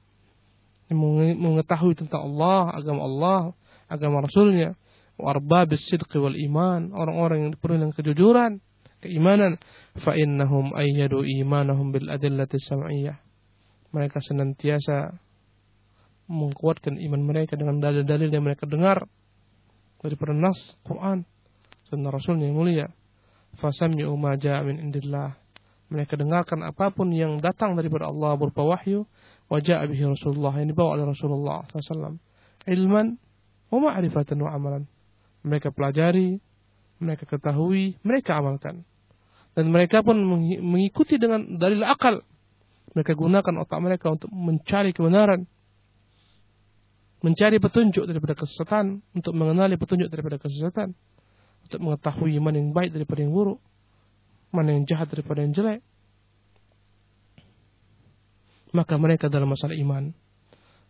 yang mengetahui tentang Allah, agama Allah, agama Rasulnya, warbabis sidqi wal iman, orang-orang yang dipenuhi dengan kejujuran, keimanan fa innahum ayyadu imanahum bil adillati sam'iyah mereka senantiasa menguatkan iman mereka dengan dalil-dalil yang mereka dengar dari nas Quran sunnah Rasul yang mulia fasamyu ma min indillah mereka dengarkan apa pun yang datang daripada Allah berupa wahyu wa ja'a Rasulullah yang dibawa oleh Rasulullah SAW ilman wa ma'rifatan wa amalan mereka pelajari mereka ketahui, mereka amalkan. Dan mereka pun mengikuti dengan dalil akal. Mereka gunakan otak mereka untuk mencari kebenaran. Mencari petunjuk daripada kesesatan. Untuk mengenali petunjuk daripada kesesatan. Untuk mengetahui mana yang baik daripada yang buruk. Mana yang jahat daripada yang jelek. Maka mereka dalam masalah iman.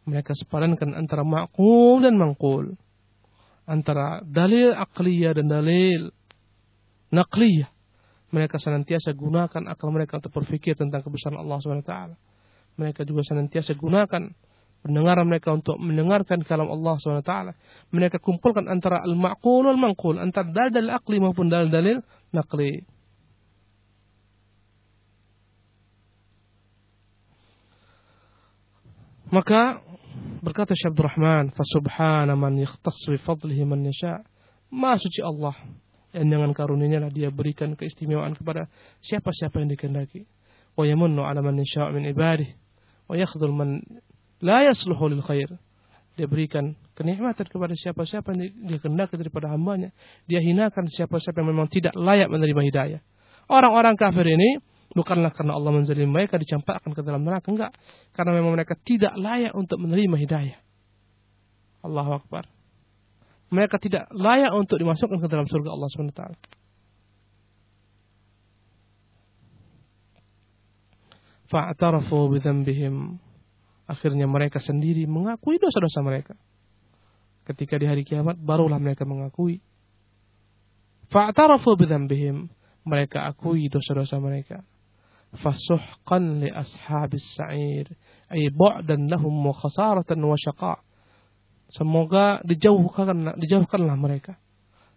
Mereka sepadankan antara makul dan mangkul antara dalil akliyah dan dalil nakliyah. Mereka senantiasa gunakan akal mereka untuk berpikir tentang kebesaran Allah SWT. Mereka juga senantiasa gunakan pendengaran mereka untuk mendengarkan kalam Allah SWT. Mereka kumpulkan antara al-ma'qul wal manqul, antara dalil akli maupun dalil-dalil naqli. Maka berkata Syabdur Rahman, "Fasubhana man yakhtassu bi fadlihi man yasha." Maha suci Allah dan dengan karunia lah dia berikan keistimewaan kepada siapa-siapa yang dikehendaki. Wa yamunnu 'ala man yasha' min ibadihi wa yakhdhul man la yasluhu lil khair. Dia berikan kenikmatan kepada siapa-siapa yang dia kehendaki daripada hambanya. Dia hinakan siapa-siapa yang memang tidak layak menerima hidayah. Orang-orang kafir ini bukanlah karena Allah menzalim mereka dicampakkan ke dalam neraka enggak karena memang mereka tidak layak untuk menerima hidayah Allahu akbar mereka tidak layak untuk dimasukkan ke dalam surga Allah SWT fa'tarafu bidzambihim akhirnya mereka sendiri mengakui dosa-dosa mereka. Ketika di hari kiamat barulah mereka mengakui. Fa'tarafu bidzambihim mereka akui dosa-dosa mereka. Fasuhqan li ashabis sa'ir. Ay bu'dan lahum wa khasaratan wa syaqa semoga dijauhkan dijauhkanlah mereka.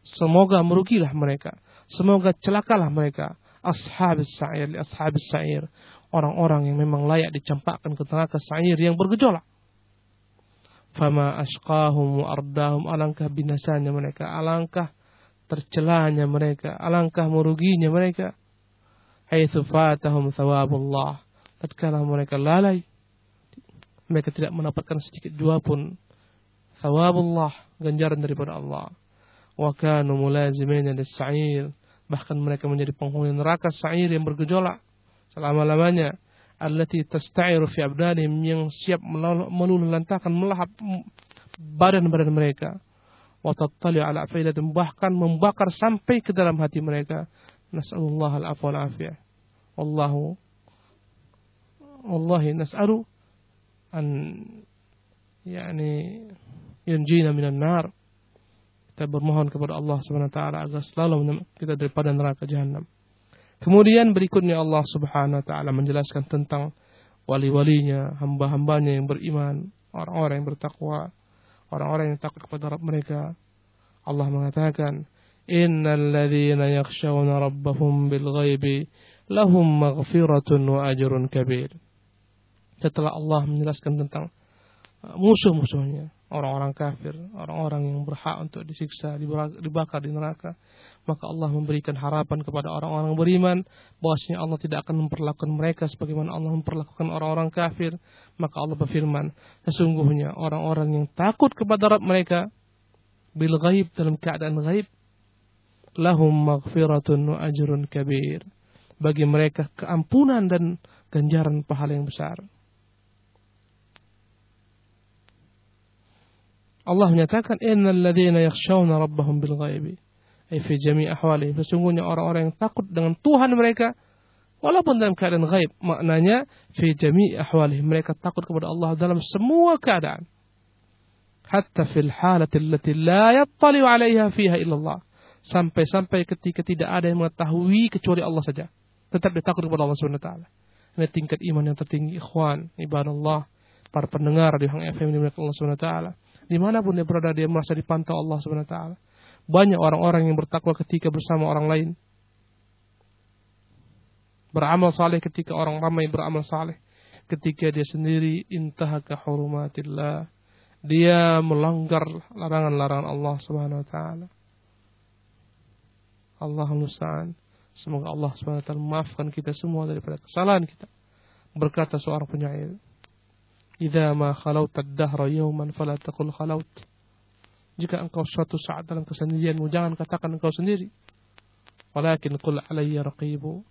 Semoga merugilah mereka. Semoga celakalah mereka. Ashabis sa'ir ashabis sa'ir. Orang-orang yang memang layak dicampakkan ke neraka sa'ir yang bergejolak. Fama ashqahum wa ardahum. Alangkah binasanya mereka. Alangkah tercelanya mereka. Alangkah meruginya mereka. Haitsu fatahum thawabullah. Tatkala mereka lalai mereka tidak mendapatkan sedikit jua pun thawabullah ganjaran daripada Allah. Wa kanu mulazimina lis-sa'ir. Bahkan mereka menjadi penghuni neraka sa'ir yang bergejolak. Selama-lamanya allati tasta'iru fi abdanihim yang siap meluluh lantakan melahap badan-badan mereka. Wa tattali ala afidatim bahkan membakar sampai ke dalam hati mereka. Nas'alullah al-afwa wal-afiyah. Wallahu wallahi nas'alu an yani yunjina minan nar. Kita bermohon kepada Allah Subhanahu wa taala agar selalu kita daripada neraka jahanam. Kemudian berikutnya Allah Subhanahu wa taala menjelaskan tentang wali-walinya, hamba-hambanya yang beriman, orang-orang yang bertakwa, orang-orang yang takut kepada Rabb mereka. Allah mengatakan, Innal ladzina yakhshawna rabbahum bil ghaibi lahum maghfiratun wa ajrun kabir. Setelah Allah menjelaskan tentang uh, musuh-musuhnya, orang-orang kafir, orang-orang yang berhak untuk disiksa, dibakar di neraka, maka Allah memberikan harapan kepada orang-orang beriman bahwasanya Allah tidak akan memperlakukan mereka sebagaimana Allah memperlakukan orang-orang kafir. Maka Allah berfirman, sesungguhnya orang-orang yang takut kepada Rabb mereka bil ghaib dalam keadaan ghaib lahum maghfiratun wa ajrun kabir. Bagi mereka keampunan dan ganjaran pahala yang besar. Allah menyatakan innal ladzina yakhshawna rabbahum bil ghaibi ay fi jami' ahwalihim sesungguhnya orang-orang yang takut dengan Tuhan mereka walaupun dalam keadaan gaib maknanya fi jami' ahwalihim mereka takut kepada Allah dalam semua keadaan hatta fil halati allati la yattali 'alaiha fiha illa Allah sampai-sampai ketika tidak ada yang mengetahui kecuali Allah saja. Tetap dia takut kepada Allah Subhanahu wa taala. Ini tingkat iman yang tertinggi ikhwan, ibadallah, para pendengar di Hang FM ini Allah Subhanahu wa taala. Di mana pun dia berada dia merasa dipantau Allah Subhanahu wa taala. Banyak orang-orang yang bertakwa ketika bersama orang lain. Beramal saleh ketika orang ramai beramal saleh. Ketika dia sendiri intahaka hurumatillah. Dia melanggar larangan-larangan Allah Subhanahu wa taala. Allah musta'an. Semoga Allah SWT memaafkan kita semua daripada kesalahan kita. Berkata seorang penyair, "Idza ma khalaut ad-dahra yawman fala taqul khalaut." Jika engkau suatu saat dalam kesendirianmu, jangan katakan engkau sendiri. Walakin qul alayya raqibu.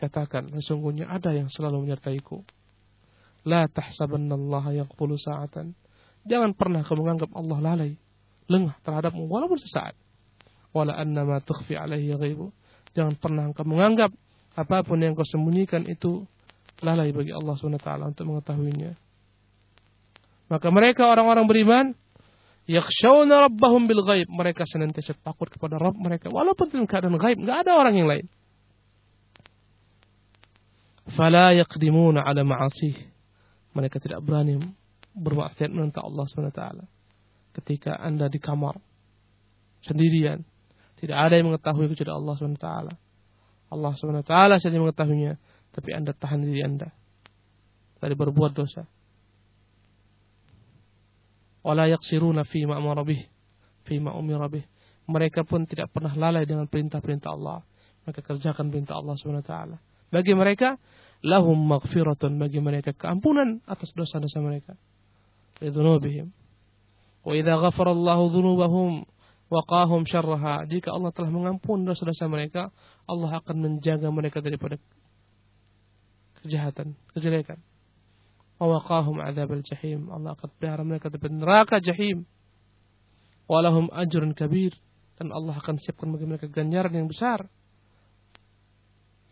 Katakan, sesungguhnya ada yang selalu menyertaiku. La tahsabanna Allah yaqbulu sa'atan. Jangan pernah kau menganggap Allah lalai, lengah terhadapmu walaupun sesaat wala anna ma tukhfi alaihi ghaibu. Jangan pernah engkau menganggap apa pun yang kau sembunyikan itu lalai bagi Allah SWT untuk mengetahuinya. Maka mereka orang-orang beriman rabbahum bil ghaib. Mereka senantiasa takut kepada Rabb mereka walaupun dalam keadaan ghaib, enggak ada orang yang lain. Fala yaqdimuna ala ma'asih. Mereka tidak berani bermaksiat menentang Allah SWT. Ketika Anda di kamar sendirian tidak ada yang mengetahui kecuali Allah SWT. Allah SWT saja mengetahuinya. Tapi anda tahan diri anda. Dari berbuat dosa. Wala yaksiruna fima amara bih, bih. Mereka pun tidak pernah lalai dengan perintah-perintah Allah. Mereka kerjakan perintah Allah Subhanahu wa. Bagi mereka lahum maghfiratun bagi mereka keampunan atas dosa-dosa mereka. Lidzunubihim. Wa idza ghafara Allahu dzunubahum waqahum syarraha. Jika Allah telah mengampuni dosa-dosa mereka, Allah akan menjaga mereka daripada kejahatan, kejelekan. Wa waqahum adzabal jahim. Allah akan pelihara mereka dari neraka jahim. Walahum ajrun kabir dan Allah akan siapkan bagi mereka ganjaran yang besar.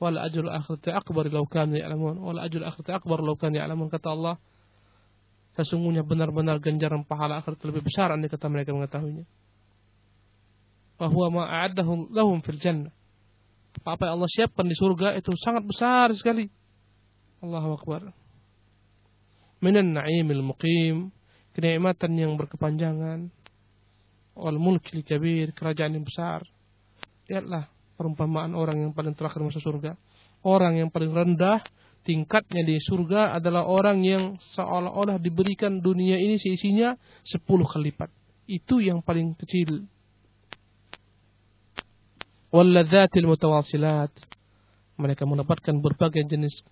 Wal ajrul akhirati akbar law kanu ya'lamun. Wal ajrul akhirati akbar law kanu ya'lamun kata Allah. Sesungguhnya benar-benar ganjaran pahala akhirat lebih besar andai kata mereka mengetahuinya. Bahwa ma'adahu lahum fil jannah. Apa yang Allah siapkan di surga itu sangat besar sekali. Allahu Akbar. Minan na'imil muqim. Kenikmatan yang berkepanjangan. Wal mulki kabir. Kerajaan yang besar. Lihatlah perumpamaan orang yang paling terakhir masuk surga. Orang yang paling rendah tingkatnya di surga adalah orang yang seolah-olah diberikan dunia ini seisinya sepuluh kali lipat. Itu yang paling kecil. Walladzatil mutawasilat. Mereka mendapatkan berbagai jenis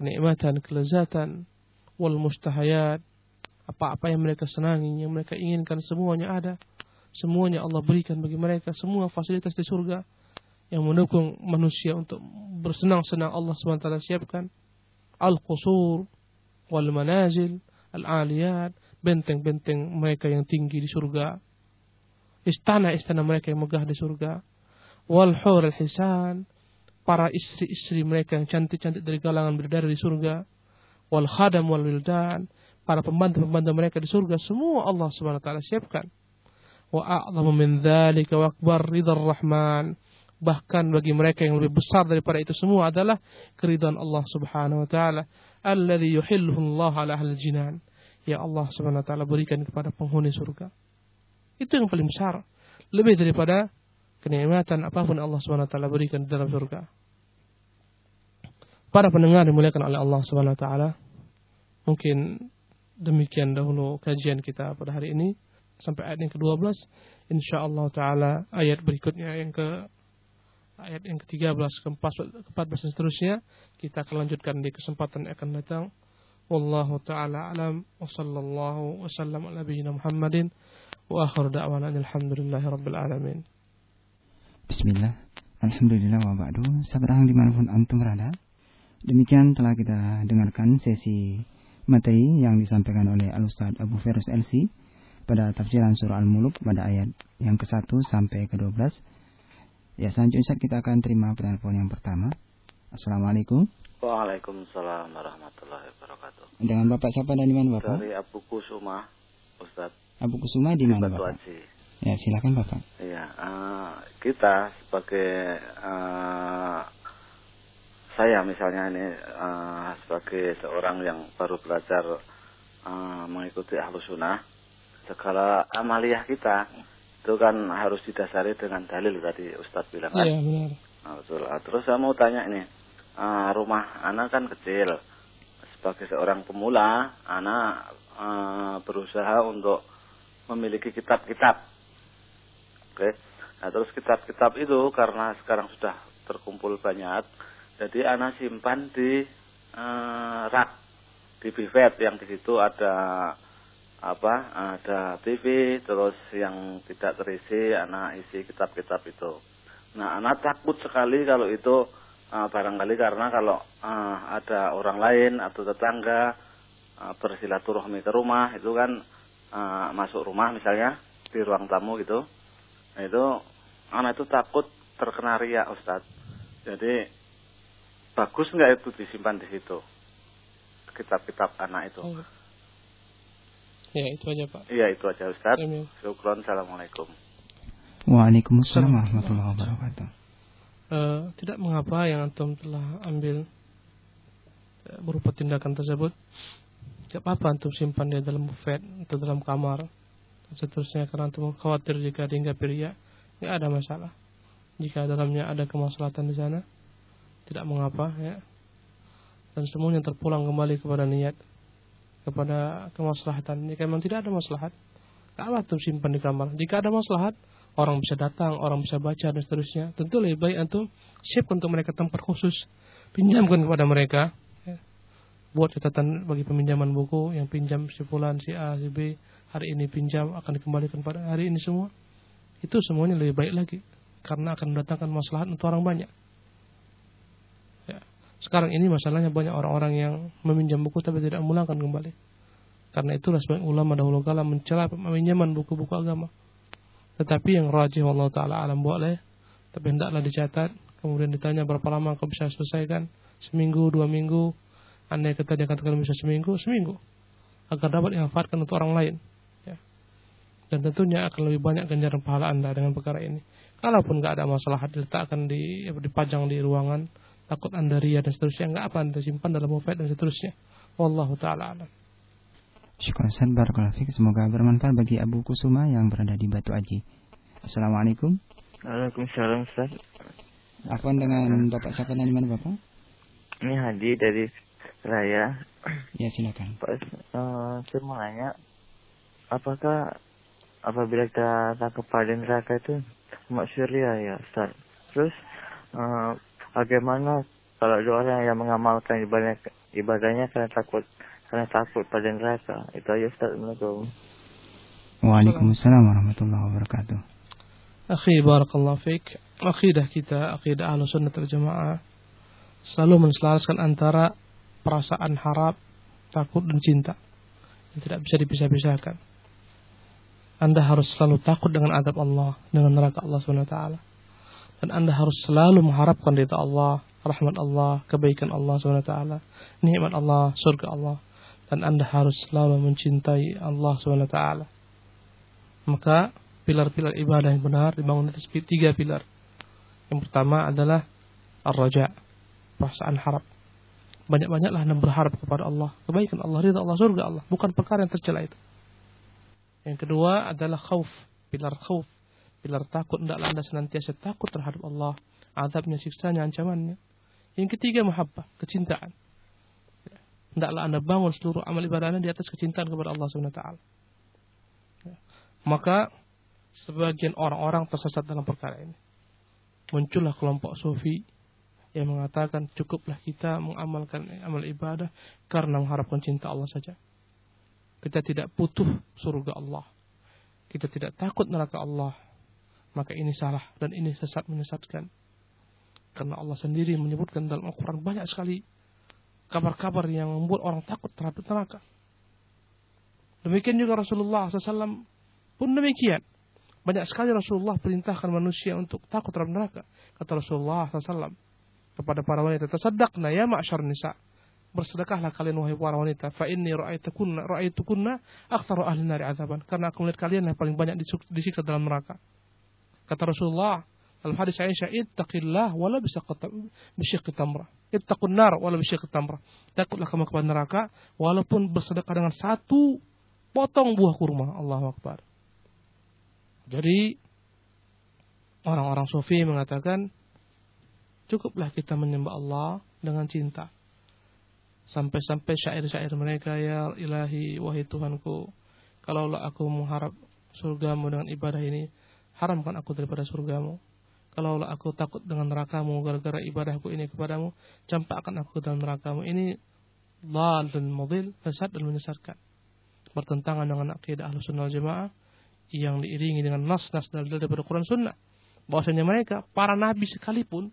kenikmatan, kelezatan, wal mustahayat. Apa-apa yang mereka senangi, yang mereka inginkan semuanya ada. Semuanya Allah berikan bagi mereka, semua fasilitas di surga yang mendukung manusia untuk bersenang-senang Allah SWT siapkan. Al-qusur wal manazil al-aliyat benteng-benteng mereka yang tinggi di surga. Istana-istana mereka yang megah di surga. Wal hur al-hisan para istri-istri mereka yang cantik-cantik dari kalangan bidadari di surga wal khadam wal wildan para pembantu-pembantu mereka di surga semua Allah Subhanahu wa taala siapkan. Wa a'zamu min dzalika wa akbar ridar rahman bahkan bagi mereka yang lebih besar daripada itu semua adalah keridhaan Allah Subhanahu wa taala alladzi yuhilluhu Allah ala ahli jinan ya Allah Subhanahu wa taala berikan kepada penghuni surga. Itu yang paling besar. Lebih daripada kenikmatan apa pun Allah Subhanahu wa taala berikan di dalam surga para pendengar dimuliakan oleh Allah Subhanahu wa taala. Mungkin demikian dahulu kajian kita pada hari ini. Sampai ayat yang ke-12 insyaallah taala ayat berikutnya yang ke ayat yang ke-13 ke-14 dan seterusnya. Kita akan lanjutkan di kesempatan yang akan datang. Wallahu taala alam. Wa sallallahu wasallam ala nabiyina Muhammadin. Wa akhir da'wana alhamdulillahi rabbil alamin. Bismillah. Alhamdulillah wa ba'du. Sabarang di mana pun antum berada Demikian telah kita dengarkan sesi materi yang disampaikan oleh Al-Ustaz Abu Ferus LC pada tafsiran surah Al-Muluk pada ayat yang ke-1 sampai ke-12 Ya, selanjutnya kita akan terima penelpon yang pertama. Assalamualaikum. Waalaikumsalam warahmatullahi wabarakatuh. Dengan Bapak siapa dan di mana Bapak? Dari Abu Kusuma, Ustaz. Abu Kusuma di mana Bapak? Aji. Ya, silakan Bapak. Iya, uh, kita sebagai uh, saya misalnya ini uh, sebagai seorang yang baru belajar uh, mengikuti ahlus sunnah, segala amaliyah kita itu kan harus didasari dengan dalil tadi Ustadz bilang kan. Iya benar. Nah, betul. Nah, terus saya mau tanya ini, uh, rumah anak kan kecil. Sebagai seorang pemula, anak uh, berusaha untuk memiliki kitab-kitab. Oke. Okay. Nah, terus kitab-kitab itu karena sekarang sudah terkumpul banyak, jadi anak simpan di uh, rak di bifet yang di situ ada apa ada TV terus yang tidak terisi anak isi kitab-kitab itu. Nah anak takut sekali kalau itu uh, barangkali karena kalau uh, ada orang lain atau tetangga uh, bersilaturahmi ke rumah itu kan masuk rumah misalnya di ruang tamu gitu. Nah itu anak itu takut terkena ria Ustadz. Jadi bagus nggak itu disimpan di situ kitab-kitab anak itu. Oh. Ya, itu aja Pak. Iya, itu aja Ustaz. Syukron. Assalamualaikum. Waalaikumsalam warahmatullahi wabarakatuh. Uh, tidak mengapa yang antum telah ambil uh, berupa tindakan tersebut. Tidak apa-apa antum simpan di dalam bufet atau dalam kamar dan seterusnya karena antum khawatir jika hingga pria, tidak ada masalah. Jika dalamnya ada kemaslahatan di sana, tidak mengapa ya. Dan semuanya terpulang kembali kepada niat kepada kemaslahatan. Jika memang tidak ada maslahat, apa tuh simpan di kamar. Jika ada maslahat, orang bisa datang, orang bisa baca dan seterusnya. Tentu lebih baik antum siap untuk mereka tempat khusus. Pinjamkan kepada mereka. Ya. Buat catatan bagi peminjaman buku yang pinjam si Fulan, si A, si B. Hari ini pinjam akan dikembalikan pada hari ini semua. Itu semuanya lebih baik lagi. Karena akan mendatangkan maslahat untuk orang banyak. Sekarang ini masalahnya banyak orang-orang yang meminjam buku tapi tidak memulangkan kembali. Karena itulah sebagian ulama dahulu kala mencela peminjaman buku-buku agama. Tetapi yang rajih Allah Ta'ala alam boleh. Tapi hendaklah dicatat. Kemudian ditanya berapa lama kau bisa selesaikan. Seminggu, dua minggu. Anda kata dia katakan bisa seminggu, seminggu. Agar dapat dimanfaatkan untuk orang lain. Ya. Dan tentunya akan lebih banyak ganjaran pahala Anda dengan perkara ini. Kalaupun nggak ada masalah diletakkan di dipajang di ruangan, takut Anda ria dan seterusnya, nggak apa Anda simpan dalam mufid dan seterusnya. Wallahu taala alam. Syukur Ustaz Barakallahu Semoga bermanfaat bagi Abu Kusuma yang berada di Batu Aji. Assalamualaikum. Waalaikumsalam Ustaz. Apa dengan Bapak siapa dari mana Bapak? Ini Hadi dari Raya. Ya silakan. Pak, uh, saya mau nanya, apakah apabila kita takut pada neraka itu maksud ya Ustaz? Terus uh, bagaimana kalau ada orang yang mengamalkan ibadah ibadahnya karena takut karena takut pada neraka. Itu aja Ustaz. Assalamualaikum. Waalaikumsalam warahmatullahi wabarakatuh. Akhi barakallahu fiik. Akidah kita, akidah ahlu sunnah jamaah selalu menselaraskan antara perasaan harap, takut dan cinta. Yang tidak bisa dipisah-pisahkan. Anda harus selalu takut dengan adab Allah, dengan neraka Allah SWT. Dan Anda harus selalu mengharapkan ridha Allah, rahmat Allah, kebaikan Allah SWT, nikmat Allah, surga Allah dan Anda harus selalu mencintai Allah SWT. Maka pilar-pilar ibadah yang benar dibangun atas tiga pilar. Yang pertama adalah ar-raja, perasaan harap. Banyak-banyaklah Anda berharap kepada Allah, kebaikan Allah, ridha Allah, surga Allah, bukan perkara yang tercela itu. Yang kedua adalah khauf, pilar khauf, pilar takut. Hendaklah Anda senantiasa takut terhadap Allah, adabnya, siksanya, ancamannya. Yang ketiga mahabbah, kecintaan. Hendaklah Anda bangun seluruh amal ibadah Anda di atas kecintaan kepada Allah SWT. Ya. Maka sebagian orang-orang tersesat dalam perkara ini. Muncullah kelompok sufi yang mengatakan cukuplah kita mengamalkan amal ibadah karena mengharapkan cinta Allah saja. Kita tidak butuh surga Allah. Kita tidak takut neraka Allah. Maka ini salah dan ini sesat menyesatkan. Karena Allah sendiri menyebutkan dalam Al-Quran banyak sekali kabar-kabar yang membuat orang takut terhadap neraka. Demikian juga Rasulullah SAW pun demikian. Banyak sekali Rasulullah perintahkan manusia untuk takut terhadap neraka. Kata Rasulullah SAW kepada para wanita, Tasaddaqna ya ma'asyar nisa. Bersedekahlah kalian wahai para wanita. Fa inni ra'aitukunna ra'aitukunna aktsaru ahli nari azaban. Karena aku melihat kalian yang paling banyak disiksa dalam neraka. Kata Rasulullah dalam hadis Aisyah, "Ittaqillah wala bisyiqqi tamrah." Ittaqun nar wala bisyiqqi tamrah. Takutlah kamu kepada neraka walaupun bersedekah dengan satu potong buah kurma. Allahu Akbar. Jadi orang-orang sufi mengatakan cukuplah kita menyembah Allah dengan cinta. Sampai-sampai syair-syair mereka ya ilahi wahai Tuhanku, kalaulah aku mengharap surgamu dengan ibadah ini, haramkan aku daripada surgamu. Kalau aku takut dengan nerakamu gara-gara ibadahku ini kepadamu, campakkan aku dalam nerakamu. Ini lal dan model, sesat dan menyesatkan. Bertentangan dengan akidah ahlu sunnah jamaah yang diiringi dengan nas-nas daripada Quran sunnah. Bahwasanya mereka, para nabi sekalipun,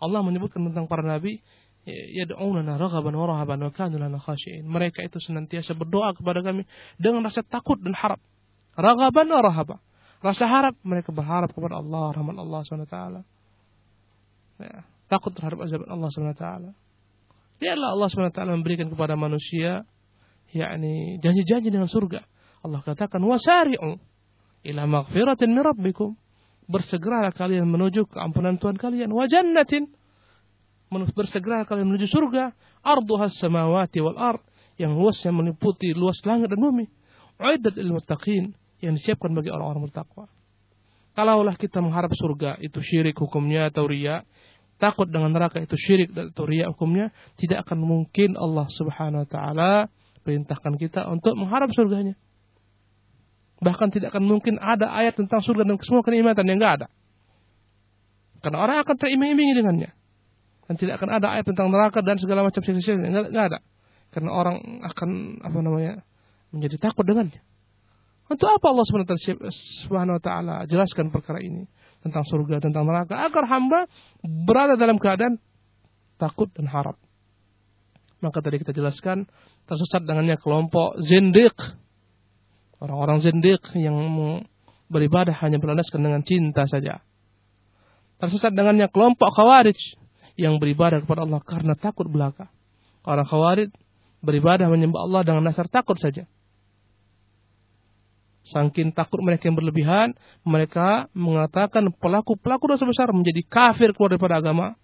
Allah menyebutkan tentang para nabi, yad'unana raghaban wa rahaban. Mereka itu senantiasa berdoa kepada kami dengan rasa takut dan harap. Raghaban wa. Rasa harap mereka berharap kepada Allah, rahmat Allah SWT. Ya, takut terhadap azab Allah SWT. Biarlah Allah SWT memberikan kepada manusia yakni janji-janji dengan surga. Allah katakan wasari'u ila maghfiratin min rabbikum. Bersegeralah kalian menuju keampunan Tuhan kalian wa jannatin bersegera kalian menuju surga arduhas samawati wal ard yang luasnya meliputi luas langit dan bumi. Uiddat lil muttaqin yang disiapkan bagi orang-orang bertakwa. Kalaulah kita mengharap surga itu syirik hukumnya atau ria, takut dengan neraka itu syirik atau ria hukumnya, tidak akan mungkin Allah Subhanahu wa taala perintahkan kita untuk mengharap surganya. Bahkan tidak akan mungkin ada ayat tentang surga dan semua kenikmatan yang enggak ada. Karena orang akan teriming-imingi dengannya. Dan tidak akan ada ayat tentang neraka dan segala macam siksa enggak, enggak ada. Karena orang akan apa namanya menjadi takut dengannya. Untuk apa Allah Subhanahu wa taala jelaskan perkara ini tentang surga, tentang neraka agar hamba berada dalam keadaan takut dan harap. Maka tadi kita jelaskan tersesat dengannya kelompok zindiq. Orang-orang zindiq yang beribadah hanya berlandaskan dengan cinta saja. Tersesat dengannya kelompok khawarij yang beribadah kepada Allah karena takut belaka. Orang khawarij beribadah menyembah Allah dengan dasar takut saja. Saking takut mereka yang berlebihan, mereka mengatakan pelaku-pelaku dosa besar menjadi kafir keluar daripada agama.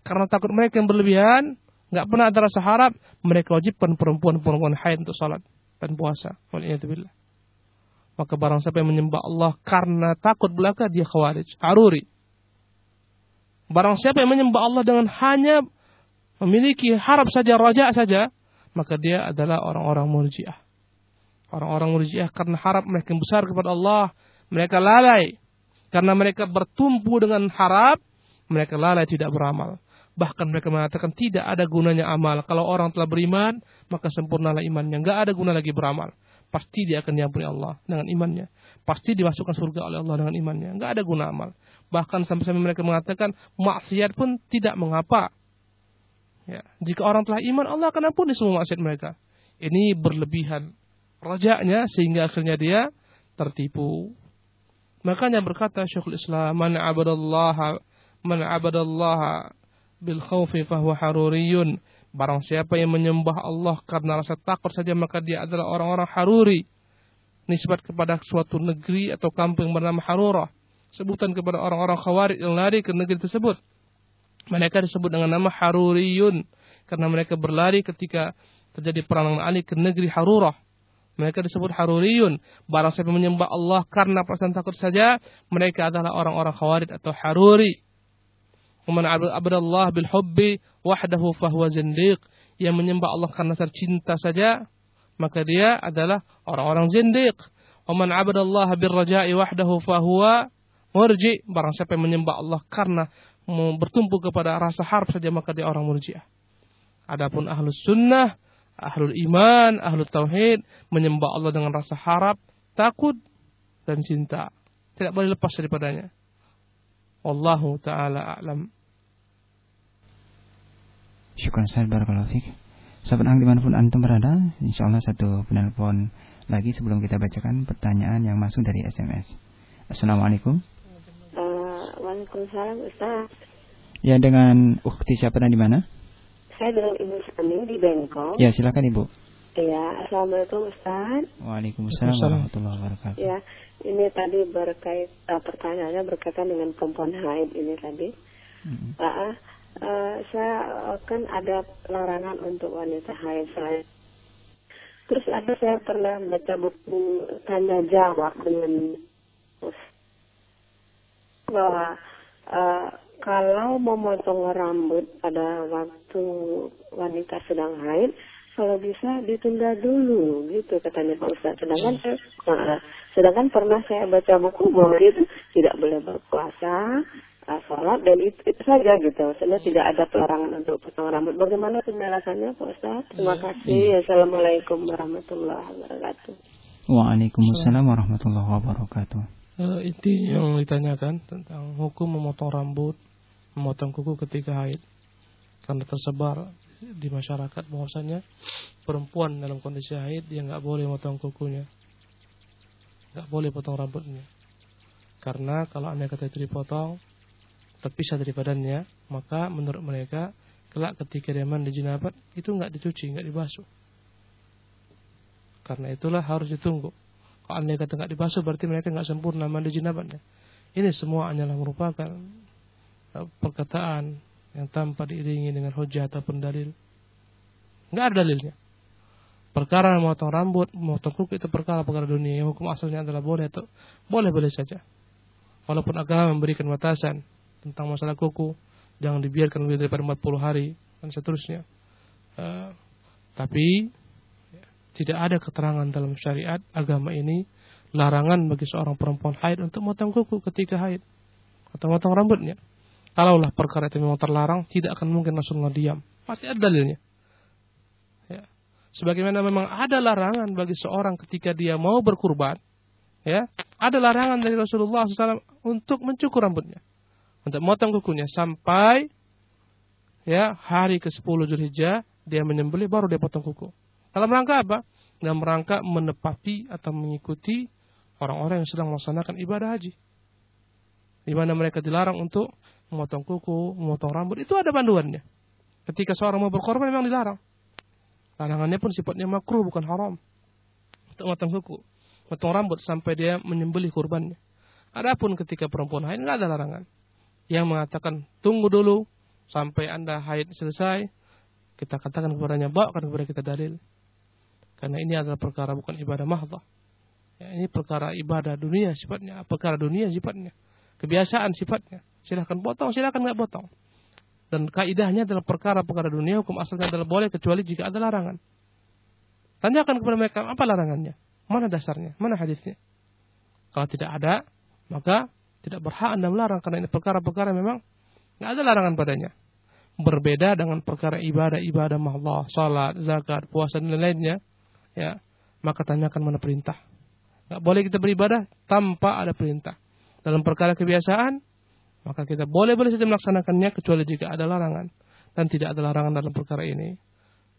Karena takut mereka yang berlebihan, nggak pernah ada rasa harap, mereka wajibkan perempuan-perempuan haid untuk salat dan puasa. Maka barang siapa yang menyembah Allah karena takut belaka, dia khawarij, aruri. Barang siapa yang menyembah Allah dengan hanya memiliki harap saja, raja saja, maka dia adalah orang-orang murjiah. Orang-orang murjiah karena harap mereka yang besar kepada Allah, mereka lalai. Karena mereka bertumpu dengan harap, mereka lalai tidak beramal. Bahkan mereka mengatakan tidak ada gunanya amal. Kalau orang telah beriman, maka sempurnalah imannya. Enggak ada guna lagi beramal. Pasti dia akan diampuni Allah dengan imannya. Pasti dimasukkan surga oleh Allah dengan imannya. Enggak ada guna amal. Bahkan sampai-sampai mereka mengatakan maksiat pun tidak mengapa. Ya, jika orang telah iman, Allah akan ampuni semua maksiat mereka. Ini berlebihan rajaknya sehingga akhirnya dia tertipu. Makanya berkata Syekhul Islam, "Man 'abadallaha man 'abadallaha bil khaufi fahuwa haruriyun." Barang siapa yang menyembah Allah karena rasa takut saja maka dia adalah orang-orang haruri. Nisbat kepada suatu negeri atau kampung bernama Harurah. Sebutan kepada orang-orang khawarij yang lari ke negeri tersebut. Mereka disebut dengan nama Haruriyun. Karena mereka berlari ketika terjadi perang Ali ke negeri Harurah. Mereka disebut haruriyun. Barang siapa menyembah Allah karena perasaan takut saja, mereka adalah orang-orang khawarid atau haruri. Waman abdallah bil hubbi wahdahu fahuwa zindiq. Yang menyembah Allah karena cinta saja, maka dia adalah orang-orang zindiq. Waman abdallah bil raja'i wahdahu fahuwa murji. Barang siapa yang menyembah Allah karena bertumpu kepada rasa harap saja, maka dia orang murjiah. Adapun ahlus sunnah, ahlul iman, ahlul tauhid, menyembah Allah dengan rasa harap, takut, dan cinta. Tidak boleh lepas daripadanya. Wallahu ta'ala a'lam. Syukur saya barakallahu fiqh. Sahabat Ang di mana pun Antum berada, insya Allah satu penelpon lagi sebelum kita bacakan pertanyaan yang masuk dari SMS. Assalamualaikum. Uh, Waalaikumsalam Ustaz. Ya dengan ukti siapa dan di mana? Saya dengan Ibu Sani di Bengkok. Ya, silakan Ibu. Iya, Assalamualaikum Ustaz. Waalaikumsalam warahmatullahi wabarakatuh. Ya, ini tadi berkait uh, pertanyaannya berkaitan dengan perempuan haid ini tadi. Hmm. Uh, uh, saya kan ada larangan untuk wanita haid saya. Terus ada saya pernah baca buku tanya jawab dengan bahwa uh, kalau memotong rambut pada waktu wanita sedang haid, kalau bisa ditunda dulu gitu katanya Pak Ustaz. Sedangkan saya, nah, sedangkan pernah saya baca buku bahwa itu tidak boleh berpuasa, uh, sholat dan itu, itu saja gitu. Sebenarnya tidak ada pelarangan untuk potong rambut. Bagaimana penjelasannya Pak Ustaz? Terima iya. kasih. Ya. Assalamualaikum warahmatullahi wabarakatuh. Waalaikumsalam warahmatullahi wabarakatuh. Uh, inti yang ditanyakan tentang hukum memotong rambut memotong kuku ketika haid. Karena tersebar di masyarakat bahwasanya perempuan dalam kondisi haid dia nggak boleh memotong kukunya. Nggak boleh potong rambutnya. Karena kalau anda kata itu dipotong terpisah dari badannya maka menurut mereka kelak ketika dia mandi jinabat itu nggak dicuci nggak dibasuh. Karena itulah harus ditunggu. Kalau anda kata nggak dibasuh berarti mereka nggak sempurna mandi jinabatnya. Ini semua hanyalah merupakan perkataan yang tanpa diiringi dengan hujah ataupun dalil. Enggak ada dalilnya. Perkara memotong rambut, memotong kuku itu perkara-perkara dunia. Yang hukum asalnya adalah boleh atau boleh-boleh saja. Walaupun agama memberikan batasan tentang masalah kuku, jangan dibiarkan lebih daripada 40 hari dan seterusnya. Uh, tapi tidak ada keterangan dalam syariat agama ini larangan bagi seorang perempuan haid untuk motong kuku ketika haid atau motong rambutnya. Kalaulah perkara itu memang terlarang, tidak akan mungkin Rasulullah diam. Pasti ada dalilnya. Ya. Sebagaimana memang ada larangan bagi seorang ketika dia mau berkurban, ya, ada larangan dari Rasulullah SAW untuk mencukur rambutnya, untuk motong kukunya sampai ya hari ke-10 Zulhijjah dia menyembelih baru dia potong kuku. Dalam rangka apa? Dalam rangka menepati atau mengikuti orang-orang yang sedang melaksanakan ibadah haji. Di mana mereka dilarang untuk memotong kuku, memotong rambut, itu ada panduannya. Ketika seorang mau berkorban memang dilarang. Larangannya pun sifatnya makruh bukan haram. Untuk memotong kuku, memotong rambut sampai dia menyembelih kurbannya. Adapun ketika perempuan haid nggak ada larangan. Yang mengatakan tunggu dulu sampai anda haid selesai, kita katakan kepadanya bawakan kepada kita dalil. Karena ini adalah perkara bukan ibadah mahdah. Ya, ini perkara ibadah dunia sifatnya, perkara dunia sifatnya, kebiasaan sifatnya. Silahkan potong, silahkan nggak potong. Dan kaidahnya adalah perkara-perkara dunia hukum asalnya adalah boleh kecuali jika ada larangan. Tanyakan kepada mereka apa larangannya, mana dasarnya, mana hadisnya. Kalau tidak ada, maka tidak berhak anda melarang karena ini perkara-perkara memang nggak ada larangan padanya. Berbeda dengan perkara ibadah-ibadah Allah, salat, zakat, puasa dan lainnya, ya maka tanyakan mana perintah. Nggak boleh kita beribadah tanpa ada perintah. Dalam perkara kebiasaan, maka kita boleh-boleh saja melaksanakannya kecuali jika ada larangan dan tidak ada larangan dalam perkara ini.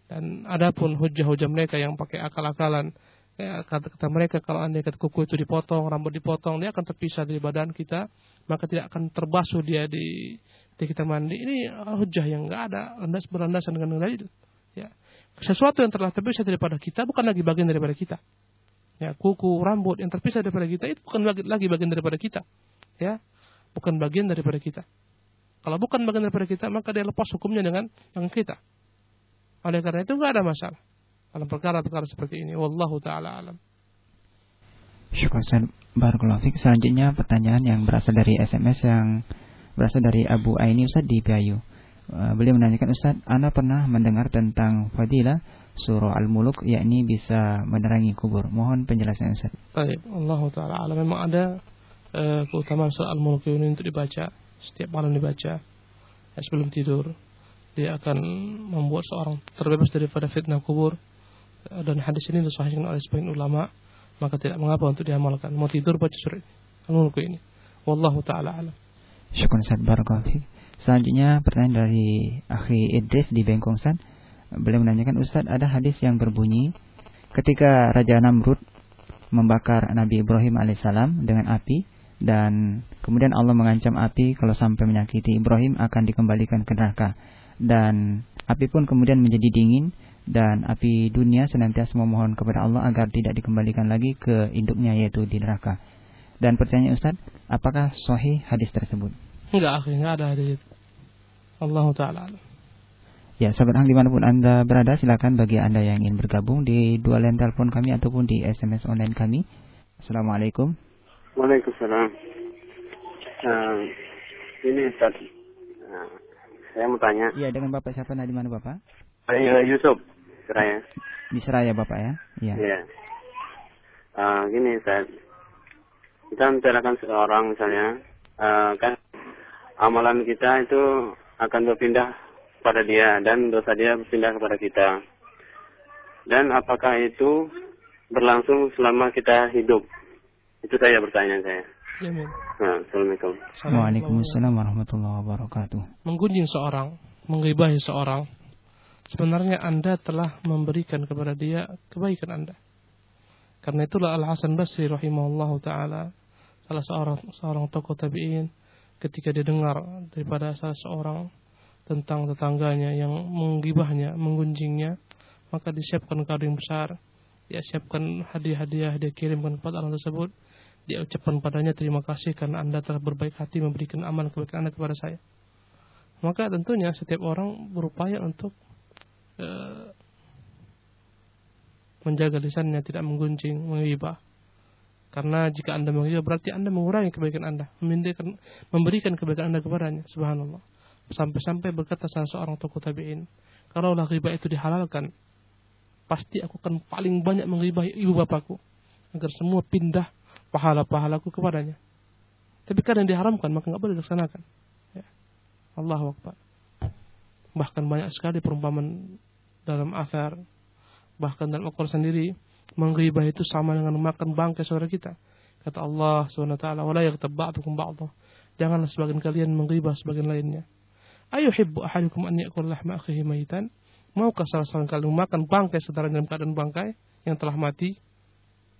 Dan adapun hujah-hujah mereka yang pakai akal-akalan, ya, kata-kata mereka kalau anda kata kuku itu dipotong, rambut dipotong, dia akan terpisah dari badan kita, maka tidak akan terbasuh dia di, di kita mandi. Ini hujah yang enggak ada landas berlandasan dengan dalil. Ya. Sesuatu yang telah terpisah daripada kita bukan lagi bagian daripada kita. Ya, kuku, rambut yang terpisah daripada kita itu bukan lagi bagian daripada kita. Ya, bukan bagian daripada kita. Kalau bukan bagian daripada kita, maka dia lepas hukumnya dengan yang kita. Oleh karena itu nggak ada masalah dalam perkara-perkara seperti ini. Wallahu taala alam. Syukur Barakallahu Selanjutnya pertanyaan yang berasal dari SMS yang berasal dari Abu Aini Ustaz di Piayu. Uh, beliau menanyakan Ustaz, Anda pernah mendengar tentang fadilah surah Al-Muluk yakni bisa menerangi kubur. Mohon penjelasan Ustaz. Baik, Allah taala alam. Memang ada uh, keutamaan surah Al-Mulk ini untuk dibaca. Setiap malam dibaca. Ya, sebelum tidur dia akan membuat seorang terbebas daripada fitnah kubur. Uh, dan hadis ini disahihkan oleh sebagian ulama maka tidak mengapa untuk diamalkan. Mau tidur baca surah Al-Mulk ini. Wallahu taala alam. Syukur Ustaz. Barakallahu selanjutnya pertanyaan dari Akhi Idris di Bengkong San beliau menanyakan Ustaz ada hadis yang berbunyi ketika Raja Namrud membakar Nabi Ibrahim alaihissalam dengan api dan kemudian Allah mengancam api kalau sampai menyakiti Ibrahim akan dikembalikan ke neraka dan api pun kemudian menjadi dingin dan api dunia senantiasa memohon kepada Allah agar tidak dikembalikan lagi ke induknya yaitu di neraka. Dan pertanyaan Ustaz, apakah sahih hadis tersebut? Enggak, akhirnya ada hadis itu. Allah taala. Ya, sahabat hang di mana pun Anda berada, silakan bagi Anda yang ingin bergabung di dua line telepon kami ataupun di SMS online kami. Assalamualaikum. Waalaikumsalam. Nah, ini Ustaz. Nah, saya mau tanya. Iya, dengan Bapak siapa? Nah, di mana Bapak? Saya Yusuf, Seraya. Di Seraya Bapak ya? Iya. Iya. Uh, gini Ustaz. Kita mencarakan seorang misalnya, uh, kan amalan kita itu akan berpindah pada dia dan dosa dia berpindah kepada kita. Dan apakah itu berlangsung selama kita hidup? Itu saya bertanya saya. Ya, nah, Assalamualaikum. Waalaikumsalam warahmatullahi wabarakatuh. Menggunjing seorang, menggibahi seorang, sebenarnya Anda telah memberikan kepada dia kebaikan Anda. Karena itulah Al Hasan Basri rahimahullah taala salah seorang seorang tokoh tabi'in ketika dia dengar daripada salah seorang tentang tetangganya yang menggibahnya, menggunjingnya, maka disiapkan kado yang besar, dia siapkan hadiah-hadiah, dia kirimkan kepada orang tersebut dia ucapkan padanya terima kasih karena Anda telah berbaik hati memberikan aman kebaikan Anda kepada saya. Maka tentunya setiap orang berupaya untuk uh, menjaga lisannya tidak menggunjing, menghibah. Karena jika Anda menghibah berarti Anda mengurangi kebaikan Anda, memberikan, memberikan kebaikan Anda kepadanya. Subhanallah. Sampai-sampai berkata salah seorang tokoh tabi'in, kalau ghibah itu dihalalkan, pasti aku akan paling banyak menghibahi ibu bapakku agar semua pindah pahala-pahalaku kepadanya. Tapi karena diharamkan maka nggak boleh dilaksanakan. Ya. Allah Akbar. Bahkan banyak sekali perumpamaan dalam asar, bahkan dalam Al-Quran sendiri, menggibah itu sama dengan memakan bangkai saudara kita. Kata Allah SWT, wala ba'dukum ba'dah. Janganlah sebagian kalian menggibah sebagian lainnya. Ayo hibbu ahadukum an yakul lahma akhihi maitan. Maukah salah seorang kalian memakan bangkai saudara dalam keadaan bangkai yang telah mati?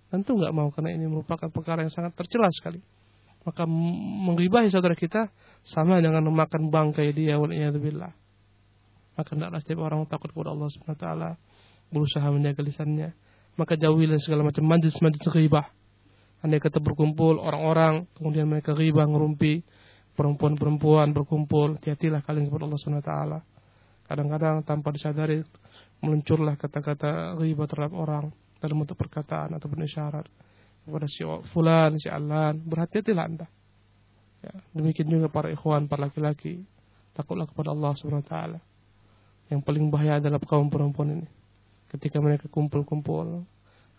Tentu nggak mau karena ini merupakan perkara yang sangat tercela sekali. Maka menggibahi saudara kita sama dengan memakan bangkai dia waliyadzubillah. Maka tidaklah setiap orang takut kepada Allah Subhanahu wa taala berusaha menjaga lisannya. Maka jauhilah segala macam majlis-majlis ghibah. Andai kata berkumpul orang-orang, kemudian mereka ghibah, ngerumpi, perempuan-perempuan berkumpul, hati-hatilah kalian kepada Allah Subhanahu wa taala. Kadang-kadang tanpa disadari meluncurlah kata-kata ghibah terhadap orang dalam bentuk perkataan atau isyarat kepada si fulan, si alan, berhati-hatilah Anda. Ya, demikian juga para ikhwan, para laki-laki, takutlah kepada Allah Subhanahu wa taala. Yang paling bahaya adalah kaum perempuan ini. Ketika mereka kumpul-kumpul,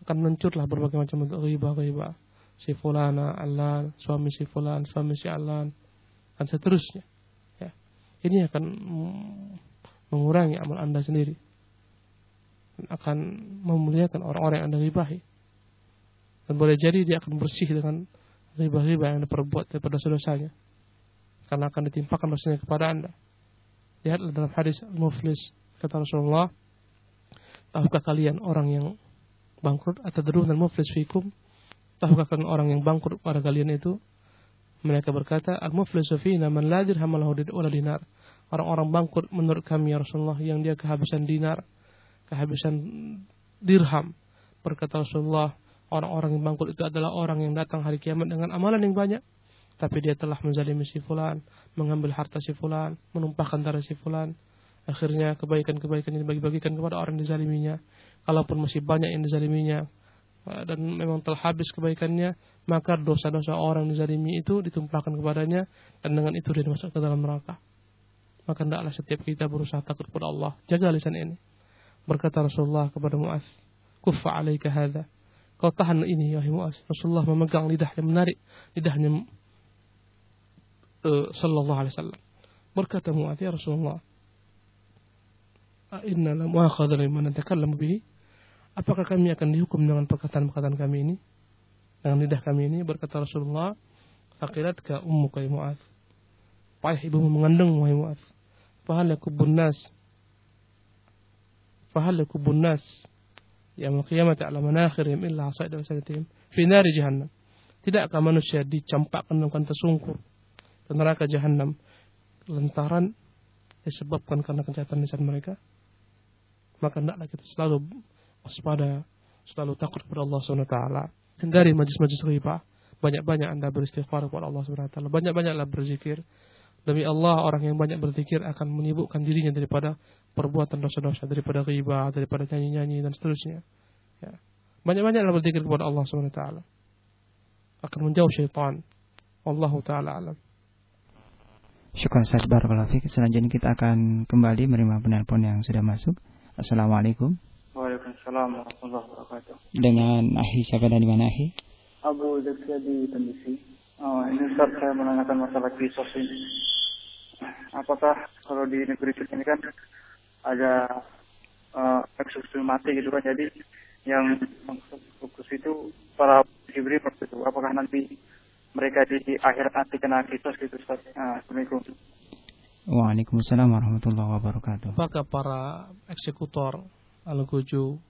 akan meluncurlah berbagai macam bentuk ghibah-ghibah. Si fulana, alan, suami si fulan, suami si alan, dan seterusnya. Ya. Ini akan mengurangi amal Anda sendiri akan memuliakan orang-orang yang Anda ribahi. Dan boleh jadi dia akan bersih dengan riba-riba yang Anda perbuat daripada dosanya. Karena akan ditimpakan dosanya kepada Anda. Lihatlah dalam hadis Muflis kata Rasulullah, tahukah kalian orang yang bangkrut atau dan muflis fikum? Tahukah kalian orang yang bangkrut pada kalian itu? Mereka berkata, al-muflisu fina man la dirham wala dinar. Orang-orang bangkrut menurut kami ya Rasulullah yang dia kehabisan dinar kehabisan dirham. Berkata Rasulullah, orang-orang yang bangkrut itu adalah orang yang datang hari kiamat dengan amalan yang banyak. Tapi dia telah menzalimi si fulan, mengambil harta si fulan, menumpahkan darah si fulan. Akhirnya kebaikan-kebaikan yang dibagi-bagikan kepada orang yang dizaliminya. Kalaupun masih banyak yang dizaliminya, dan memang telah habis kebaikannya, maka dosa-dosa orang dizalimi itu ditumpahkan kepadanya, dan dengan itu dia masuk ke dalam neraka. Maka hendaklah setiap kita berusaha takut kepada Allah. Jaga lisan ini. Berkata Rasulullah kepada Mu'az, "Kuffa 'alaika hadha." Kau tahan ini ya Mu'az. Rasulullah memegang lidah yang menarik lidahnya uh, sallallahu alaihi wasallam. Berkata Mu'az, "Ya Rasulullah, inna la mu'akhadha liman natakallamu bihi?" Apakah kami akan dihukum dengan perkataan-perkataan kami ini? Dengan lidah kami ini berkata Rasulullah, "Akhirat ka ummuka ya Mu'adz." Payah ibumu mengandung wahai Mu'adz. bunnas. nas. Fahalakubun nas. Ya maqiyamati ala manakhirihim illa hasaid wa sanatihim fi nari jahannam. Tidakkah manusia dicampakkan dengan tersungkur ke neraka jahannam lantaran disebabkan karena kejahatan lisan mereka? Maka hendaklah kita selalu waspada selalu takut kepada Allah SWT hindari majlis-majlis riba banyak-banyak anda beristighfar kepada Allah SWT banyak-banyaklah berzikir Demi Allah orang yang banyak berzikir akan menyibukkan dirinya daripada perbuatan dosa-dosa, daripada riba, daripada nyanyi-nyanyi dan seterusnya. Ya. Banyak-banyaklah berzikir kepada Allah SWT. Akan menjauh syaitan. Allah Ta'ala alam. Syukur Ustaz Barakallahu Selanjutnya kita akan kembali menerima penelpon yang sudah masuk. Assalamualaikum. Waalaikumsalam warahmatullahi wabarakatuh. Dengan Ahi siapa dan di mana Ahi? Abu Zakia di Tennessee. Oh, ini Ustaz saya menanyakan masalah kisos ini. Apakah kalau di negeri kita ini kan ada uh, eksekusi mati gitu kan, jadi yang fokus itu para Jibril itu. Apakah nanti mereka di akhir nanti kena kisos gitu Ustaz? Nah, Assalamualaikum. Waalaikumsalam warahmatullahi wabarakatuh. Apakah para eksekutor, al-guju,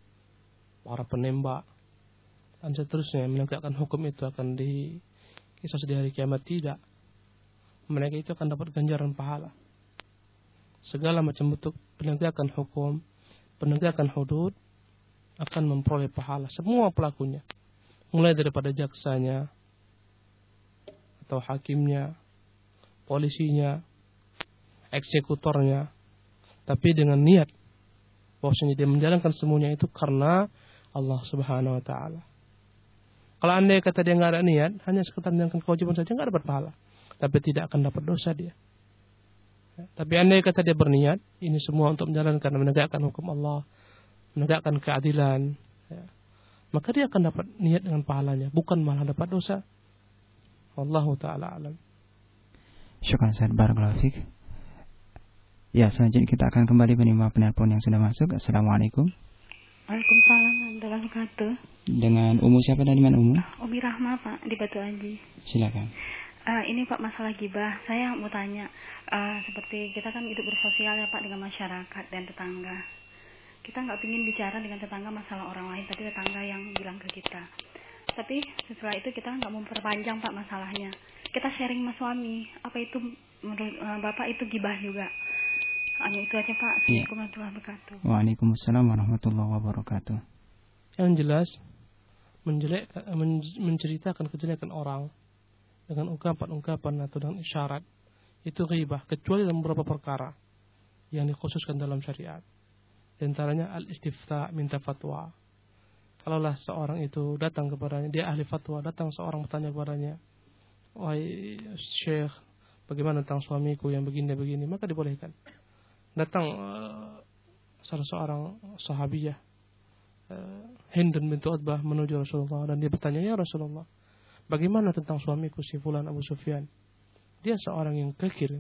para penembak, dan seterusnya menegakkan hukum itu akan di kisah di hari kiamat tidak. Mereka itu akan dapat ganjaran pahala. Segala macam bentuk penegakan hukum, penegakan hudud akan memperoleh pahala semua pelakunya. Mulai daripada jaksanya atau hakimnya, polisinya, eksekutornya, tapi dengan niat bahwasanya dia menjalankan semuanya itu karena Allah Subhanahu wa taala. Kalau anda kata dia nggak ada niat, hanya sekedar menjalankan kewajiban saja nggak dapat pahala, tapi tidak akan dapat dosa dia. Ya, tapi anda kata dia berniat, ini semua untuk menjalankan menegakkan hukum Allah, menegakkan keadilan, ya, maka dia akan dapat niat dengan pahalanya, bukan malah dapat dosa. Wallahu taala alam. Syukran Ustaz Barakallahu Ya, selanjutnya kita akan kembali menerima penelpon yang sudah masuk. Assalamualaikum. Waalaikumsalam warahmatullahi wabarakatuh. Dengan Umu siapa dari mana Umu? Umi Rahma Pak di Batu Aji. Silakan. Uh, ini Pak masalah gibah. Saya mau tanya, uh, seperti kita kan hidup bersosial ya Pak dengan masyarakat dan tetangga. Kita nggak ingin bicara dengan tetangga masalah orang lain, tapi tetangga yang bilang ke kita. Tapi setelah itu kita nggak mau perpanjang Pak masalahnya. Kita sharing sama suami. Apa itu menurut uh, Bapak itu gibah juga? Hanya itu aja Pak. Iya. Assalamualaikum warahmatullahi wabarakatuh. Waalaikumsalam warahmatullahi wabarakatuh. Yang jelas menjelek, men- menceritakan kejelekan orang dengan ungkapan-ungkapan atau dengan isyarat itu ghibah kecuali dalam beberapa perkara yang dikhususkan dalam syariat. Di antaranya al-istifta minta fatwa. Kalaulah seorang itu datang kepadanya, dia ahli fatwa, datang seorang bertanya kepadanya, Wahai Syekh, bagaimana tentang suamiku yang begini-begini, maka dibolehkan. Datang eh, salah seorang sahabiyah, uh, Hindun bintu Utbah menuju Rasulullah dan dia bertanya, Ya Rasulullah, bagaimana tentang suamiku si Fulan Abu Sufyan? Dia seorang yang kekir.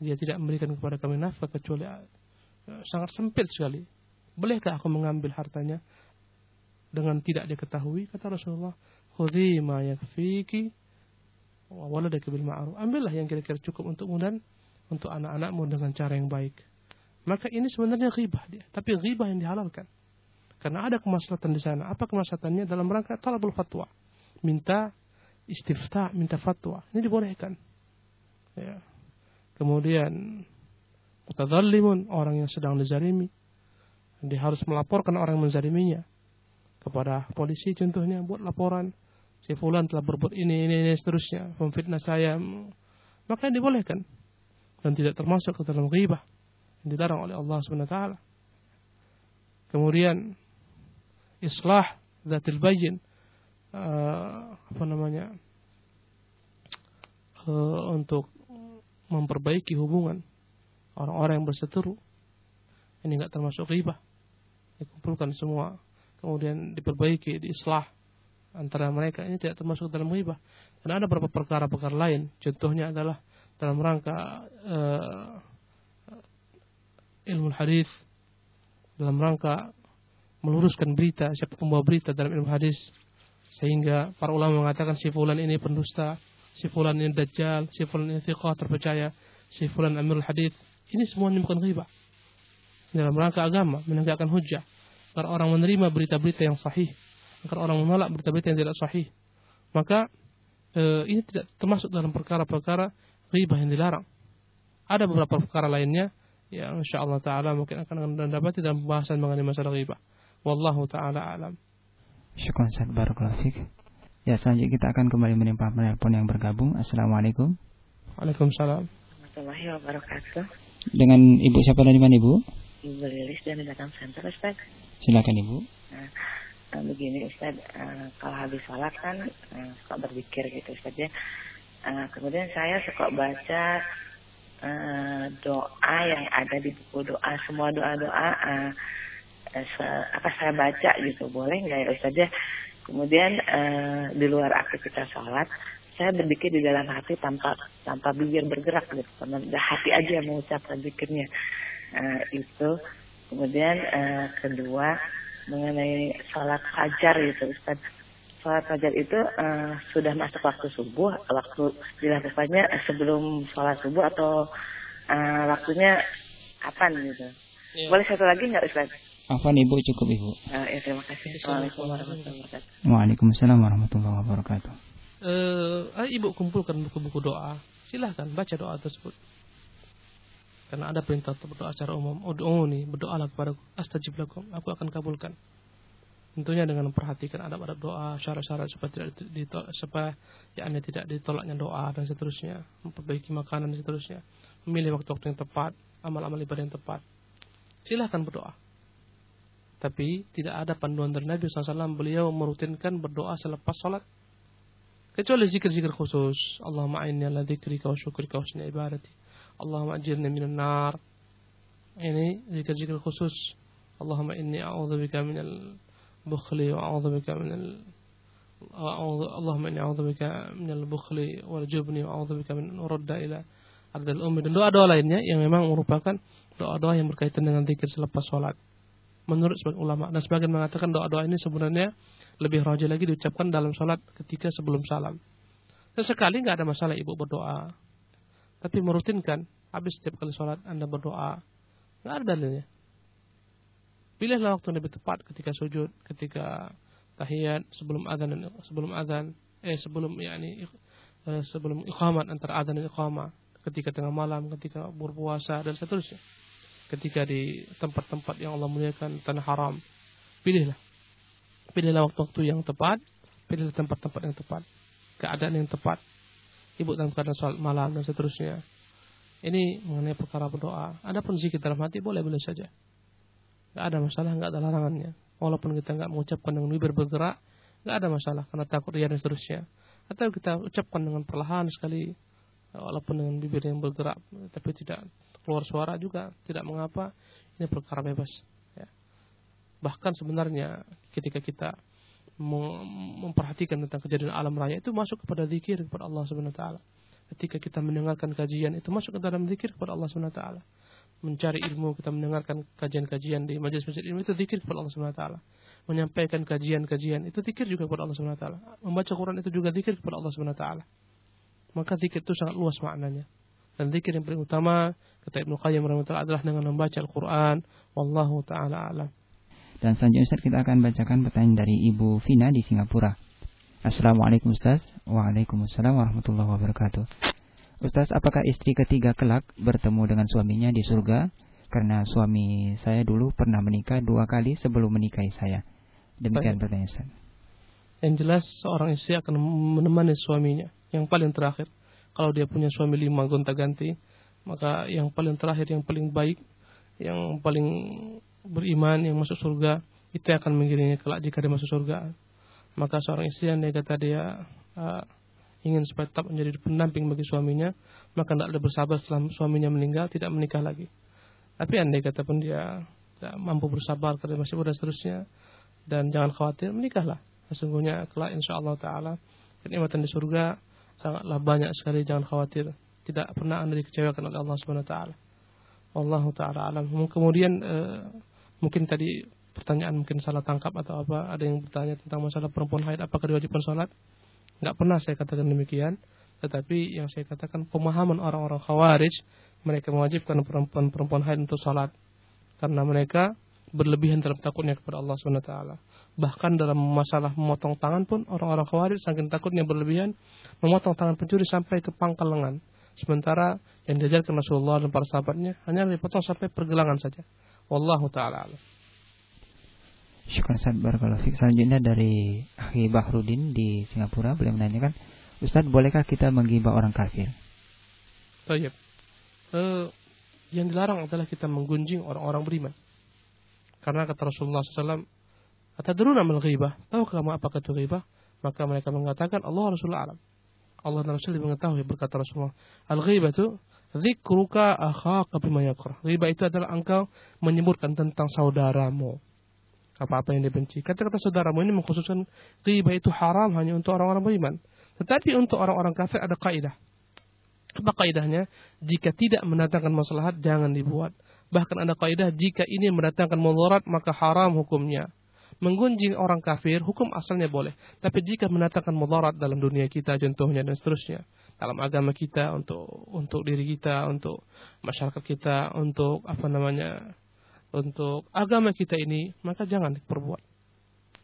Dia tidak memberikan kepada kami nafkah kecuali uh, sangat sempit sekali. Bolehkah aku mengambil hartanya dengan tidak diketahui? Kata Rasulullah, "Khudhi ma yakfiki wa waladaka bil ma'ruf." Ambillah yang kira-kira cukup untukmu dan untuk anak-anakmu dengan cara yang baik. Maka ini sebenarnya ghibah dia, tapi ghibah yang dihalalkan. Karena ada kemaslahatan di sana. Apa kemaslahatannya dalam rangka talabul fatwa? Minta istifta, minta fatwa. Ini dibolehkan. Ya. Kemudian mutadzallimun, orang yang sedang dizalimi. Dia harus melaporkan orang yang menzaliminya kepada polisi contohnya buat laporan si fulan telah berbuat ini ini ini seterusnya memfitnah saya maka dibolehkan dan tidak termasuk ke dalam ghibah yang dilarang oleh Allah Subhanahu taala. Kemudian islah zatil bayin uh, apa namanya? Uh, untuk memperbaiki hubungan orang-orang yang berseteru. Ini enggak termasuk ghibah. Dikumpulkan semua kemudian diperbaiki, diislah antara mereka ini tidak termasuk dalam ghibah. Dan ada beberapa perkara-perkara lain. Contohnya adalah dalam rangka uh, ilmu hadis dalam rangka meluruskan berita siapa pembawa berita dalam ilmu hadis sehingga para ulama mengatakan si fulan ini pendusta, si fulan ini dajjal, si fulan ini thiqah terpercaya, si fulan amirul hadis. Ini semuanya bukan ghibah. Dalam rangka agama menegakkan hujah agar orang menerima berita-berita yang sahih, agar orang menolak berita-berita yang tidak sahih. Maka e, ini tidak termasuk dalam perkara-perkara ghibah yang dilarang. Ada beberapa perkara lainnya yang insyaallah taala mungkin akan anda dapati dalam pembahasan mengenai masalah ghibah. Wallahu taala alam. Syukran Ustaz Barakallahu. Ya, selanjutnya kita akan kembali menimpa penelpon yang bergabung. Assalamualaikum. Waalaikumsalam. Warahmatullahi wabarakatuh. Dengan Ibu siapa dari mana Ibu? Ibu Lilis dari Batam Center, Ustaz. Silakan Ibu. Nah, eh, begini Ustaz, eh, kalau habis sholat kan eh, suka berzikir gitu Ustaz ya. Eh, kemudian saya suka baca eh, doa yang ada di buku doa, semua doa-doa se- apa saya baca gitu, boleh nggak ya ya? Kemudian eh, di luar aktivitas sholat, saya berzikir di dalam hati tanpa tanpa bibir bergerak gitu, karena hati aja mengucapkan zikirnya. Eh, itu kemudian eh, kedua mengenai sholat fajar gitu Ustaz. Sholat fajar itu eh, sudah masuk waktu subuh, waktu dilakukannya eh, sebelum sholat subuh atau eh, waktunya kapan gitu. Ya. Boleh satu lagi nggak Ustaz? Afan Ibu cukup Ibu. Eh, ya terima kasih. Assalamualaikum warahmatullahi wabarakatuh. Waalaikumsalam warahmatullahi wabarakatuh. Eh, ayo ibu kumpulkan buku-buku doa. Silahkan baca doa tersebut. Karena ada perintah untuk berdoa secara umum. Ud'uni, berdoalah kepadaku. Astajib lakum. Aku akan kabulkan. Tentunya dengan memperhatikan adab-adab doa, syarat-syarat supaya tidak ditolak, supaya yakni tidak ditolaknya doa dan seterusnya, memperbaiki makanan dan seterusnya, memilih waktu-waktu yang tepat, amal-amal ibadah yang tepat. Silahkan berdoa. Tapi tidak ada panduan dari Nabi SAW beliau merutinkan berdoa selepas sholat. Kecuali zikir-zikir khusus. Allahumma a'inni ala dzikrika wa syukrika wa ibadati. Allahumma ajirni minan nar. Ini zikir-zikir khusus. Allahumma inni a'udzubika minal bukhli wa a'udzubika min al Allahumma inni a'udzubika min al-bukhli wal jubni wa a'udzubika min uradda ila ardil ummi dan doa-doa lainnya yang memang merupakan doa-doa yang berkaitan dengan zikir selepas sholat. Menurut sebagian ulama dan sebagian mengatakan doa-doa ini sebenarnya lebih rajin lagi diucapkan dalam sholat ketika sebelum salam. Sesekali nggak ada masalah ibu berdoa, tapi merutinkan habis setiap kali sholat anda berdoa nggak ada dalilnya. Pilihlah waktu yang lebih tepat ketika sujud, ketika tahiyat, sebelum adzan dan sebelum adzan, eh sebelum yakni eh, sebelum iqamat antara adzan dan iqamah, ketika tengah malam, ketika berpuasa dan seterusnya ketika di tempat-tempat yang Allah muliakan tanah haram. Pilihlah. Pilihlah waktu-waktu yang tepat, pilihlah tempat-tempat yang tepat, keadaan yang tepat. Ibu dalam keadaan sholat malam dan seterusnya. Ini mengenai perkara berdoa. Adapun zikir dalam hati boleh boleh saja. Gak ada masalah, gak ada larangannya. Walaupun kita nggak mengucapkan dengan bibir bergerak, gak ada masalah karena takut ria dan seterusnya. Atau kita ucapkan dengan perlahan sekali, walaupun dengan bibir yang bergerak, tapi tidak keluar suara juga tidak mengapa ini perkara bebas ya. bahkan sebenarnya ketika kita memperhatikan tentang kejadian alam raya itu masuk kepada zikir kepada Allah Subhanahu wa taala. Ketika kita mendengarkan kajian itu masuk ke dalam zikir kepada Allah Subhanahu wa taala. Mencari ilmu kita mendengarkan kajian-kajian di majelis-majelis ilmu itu zikir kepada Allah Subhanahu wa taala. Menyampaikan kajian-kajian itu zikir juga kepada Allah Subhanahu wa taala. Membaca Quran itu juga zikir kepada Allah Subhanahu wa taala. Maka zikir itu sangat luas maknanya. Dan zikir yang paling utama kata Ibnu Qayyim rahimahullah adalah dengan membaca Al-Qur'an. Wallahu taala alam. Dan selanjutnya Ustaz kita akan bacakan pertanyaan dari Ibu Vina di Singapura. Assalamualaikum Ustaz. Waalaikumsalam warahmatullahi wabarakatuh. Ustaz, apakah istri ketiga kelak bertemu dengan suaminya di surga? Karena suami saya dulu pernah menikah dua kali sebelum menikahi saya. Demikian pertanyaan Ustaz. Yang jelas seorang istri akan menemani suaminya yang paling terakhir kalau dia punya suami lima gonta-ganti, maka yang paling terakhir, yang paling baik, yang paling beriman, yang masuk surga, itu akan mengiringi kelak jika dia masuk surga. Maka seorang istri yang dia kata dia uh, ingin supaya tetap menjadi pendamping bagi suaminya, maka tidak ada bersabar setelah suaminya meninggal, tidak menikah lagi. Tapi andai kata pun dia tidak mampu bersabar karena masih muda seterusnya, dan jangan khawatir, menikahlah. Sesungguhnya kelak insya Allah Ta'ala, kenikmatan di surga sangatlah banyak sekali jangan khawatir tidak pernah anda dikecewakan oleh Allah Subhanahu Wa Taala Allah Taala alam kemudian uh, mungkin tadi pertanyaan mungkin salah tangkap atau apa ada yang bertanya tentang masalah perempuan haid apakah diwajibkan sholat nggak pernah saya katakan demikian tetapi yang saya katakan pemahaman orang-orang khawarij mereka mewajibkan perempuan-perempuan haid untuk sholat karena mereka berlebihan dalam takutnya kepada Allah Subhanahu taala. Bahkan dalam masalah memotong tangan pun orang-orang khawarij saking takutnya berlebihan memotong tangan pencuri sampai ke pangkal lengan. Sementara yang diajarkan Rasulullah dan para sahabatnya hanya dipotong sampai pergelangan saja. Wallahu taala. Syukur Ustaz Barakallahu Selanjutnya dari Akhi Bahrudin di Singapura Beliau menanyakan Ustaz bolehkah kita menggibah orang kafir? Baik. Uh, yang dilarang adalah kita menggunjing orang-orang beriman. Karena kata Rasulullah SAW, Atadruna mal ghibah? Tahu kamu apa itu ghibah? Maka mereka mengatakan Allah Rasulullah alam. Allah dan Rasul mengetahui berkata Rasulullah. Al-ghibah itu zikruka akhaka bima yakrah. Ghibah itu adalah engkau menyebutkan tentang saudaramu. Apa-apa yang dibenci. Kata-kata saudaramu ini mengkhususkan ghibah itu haram hanya untuk orang-orang beriman. Tetapi untuk orang-orang kafir ada kaidah. Apa kaidahnya? Jika tidak mendatangkan maslahat jangan dibuat. Bahkan ada kaidah jika ini mendatangkan mudarat maka haram hukumnya. Menggunjing orang kafir hukum asalnya boleh, tapi jika mendatangkan mudarat dalam dunia kita contohnya dan seterusnya, dalam agama kita untuk untuk diri kita, untuk masyarakat kita, untuk apa namanya? Untuk agama kita ini, maka jangan diperbuat.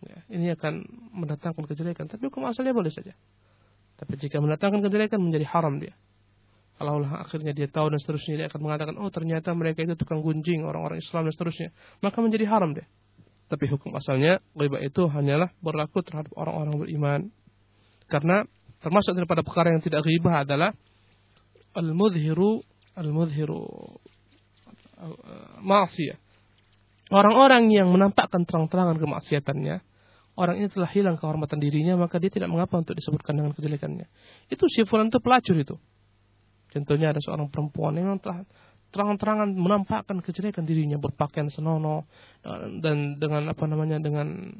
Ya, ini akan mendatangkan kejelekan, tapi hukum asalnya boleh saja. Tapi jika mendatangkan kejelekan menjadi haram dia. Kalau akhirnya dia tahu dan seterusnya dia akan mengatakan oh ternyata mereka itu tukang gunjing orang-orang Islam dan seterusnya. Maka menjadi haram deh tapi hukum asalnya ghibah itu hanyalah berlaku terhadap orang-orang beriman. Karena termasuk daripada perkara yang tidak ghibah adalah al-mudhiru al-mudhiru maksiyah orang-orang yang menampakkan terang-terangan kemaksiatannya orang ini telah hilang kehormatan dirinya maka dia tidak mengapa untuk disebutkan dengan kejelekannya itu si fulan itu pelacur itu Contohnya ada seorang perempuan yang telah terang-terangan menampakkan kejelekan dirinya berpakaian senonoh dan dengan apa namanya dengan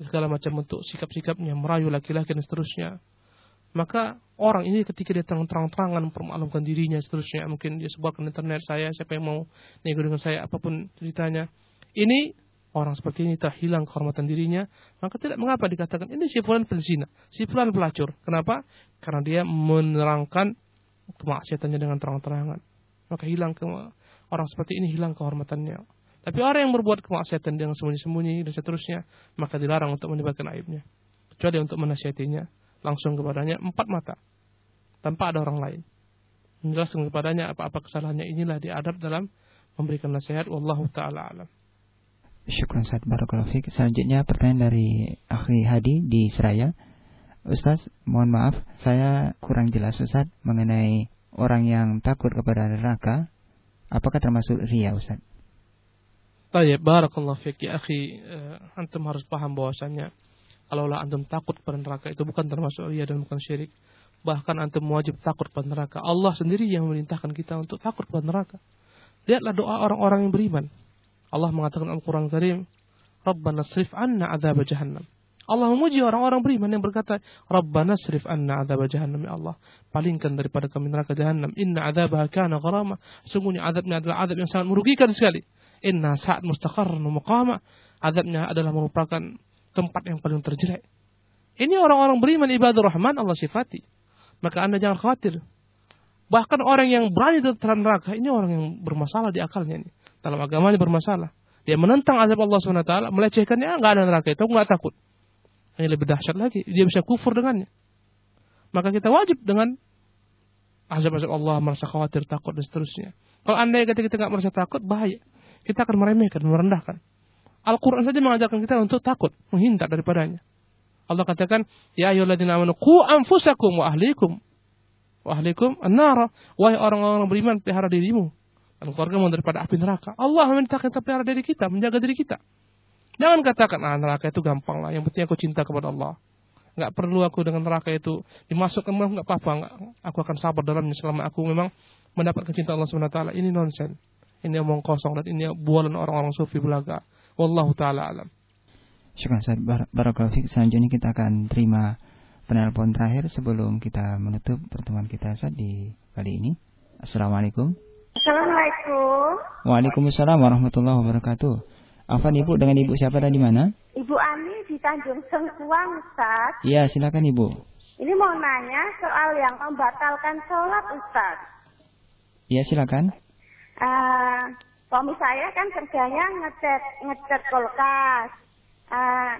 segala macam bentuk sikap-sikapnya, merayu laki-laki dan seterusnya. Maka orang ini ketika dia terang-terangan mempermaklumkan dirinya seterusnya, mungkin dia sebarkan internet saya, siapa yang mau nego dengan saya, apa pun ceritanya. Ini orang seperti ini telah hilang kehormatan dirinya, maka tidak mengapa dikatakan ini si fulan penzina, si fulan pelacur. Kenapa? Karena dia menerangkan kemaksiatannya dengan terang-terangan. Maka hilang ke orang seperti ini hilang kehormatannya. Tapi orang yang berbuat kemaksiatan dengan sembunyi-sembunyi dan seterusnya, maka dilarang untuk menyebarkan aibnya. Kecuali untuk menasihatinya langsung kepadanya empat mata tanpa ada orang lain. Menjelaskan kepadanya apa-apa kesalahannya inilah diadab dalam memberikan nasihat. Wallahu taala alam. Syukran saat Barakallahu Selanjutnya pertanyaan dari Akhi Hadi di Seraya. Ustaz, mohon maaf, saya kurang jelas Ustaz mengenai orang yang takut kepada neraka. Apakah termasuk ria Ustaz? Baik, barakallahu fiik ya akhi. Uh, antum harus paham bahwasanya kalaulah antum takut pada neraka itu bukan termasuk ria dan bukan syirik. Bahkan antum wajib takut pada neraka. Allah sendiri yang memerintahkan kita untuk takut pada neraka. Lihatlah doa orang-orang yang beriman. Allah mengatakan Al-Quran Karim, Rabbana srif anna azab jahannam. Allah memuji orang-orang beriman yang berkata, Rabbana srif anna azab jahannam. Ya Allah, palingkan daripada kami neraka jahannam. Inna azabaha kana gharama. Sungguhnya azabnya adalah azab yang sangat merugikan sekali. Inna saat mustaqarran muqama. Azabnya adalah merupakan tempat yang paling terjelek. Ini orang-orang beriman ibadah rahman Allah sifati. Maka anda jangan khawatir. Bahkan orang yang berani terhadap neraka, ini orang yang bermasalah di akalnya. Ini. Dalam agamanya bermasalah. Dia menentang azab Allah SWT, melecehkannya, enggak ada neraka itu, enggak takut. Ini lebih dahsyat lagi, dia bisa kufur dengannya. Maka kita wajib dengan azab-azab Allah, merasa khawatir, takut, dan seterusnya. Kalau anda ketika kita nggak merasa takut, bahaya kita akan meremehkan, merendahkan. Al-Quran saja mengajarkan kita untuk takut, menghindar daripadanya. Allah katakan, Ya ayyuhalladzina amanu qu anfusakum wa ahlikum wa ahlikum an-nara. Wahai orang-orang beriman, pelihara dirimu dan keluargamu daripada api neraka. Allah meminta kita pelihara diri kita, menjaga diri kita. Jangan katakan, ah neraka itu gampang lah. Yang penting aku cinta kepada Allah. Nggak perlu aku dengan neraka itu dimasukkan, nggak apa-apa. Aku akan sabar dalamnya selama aku memang mendapatkan cinta Allah SWT. Ini nonsen. Ini omong kosong dan ini bualan orang-orang sufi belaga. Wallahu taala alam. Syukur Ustaz Barakallahu Selanjutnya kita akan terima penelpon terakhir sebelum kita menutup pertemuan kita saat di kali ini. Assalamualaikum. Assalamualaikum. Waalaikumsalam warahmatullahi wabarakatuh. Afan Ibu dengan Ibu siapa dan di mana? Ibu Ani di Tanjung Sengkuang, Ustaz. Iya, silakan Ibu. Ini mau nanya soal yang membatalkan sholat, Ustaz. Iya, silakan. Uh, suami saya kan kerjanya ngecat ngecat kulkas. Uh,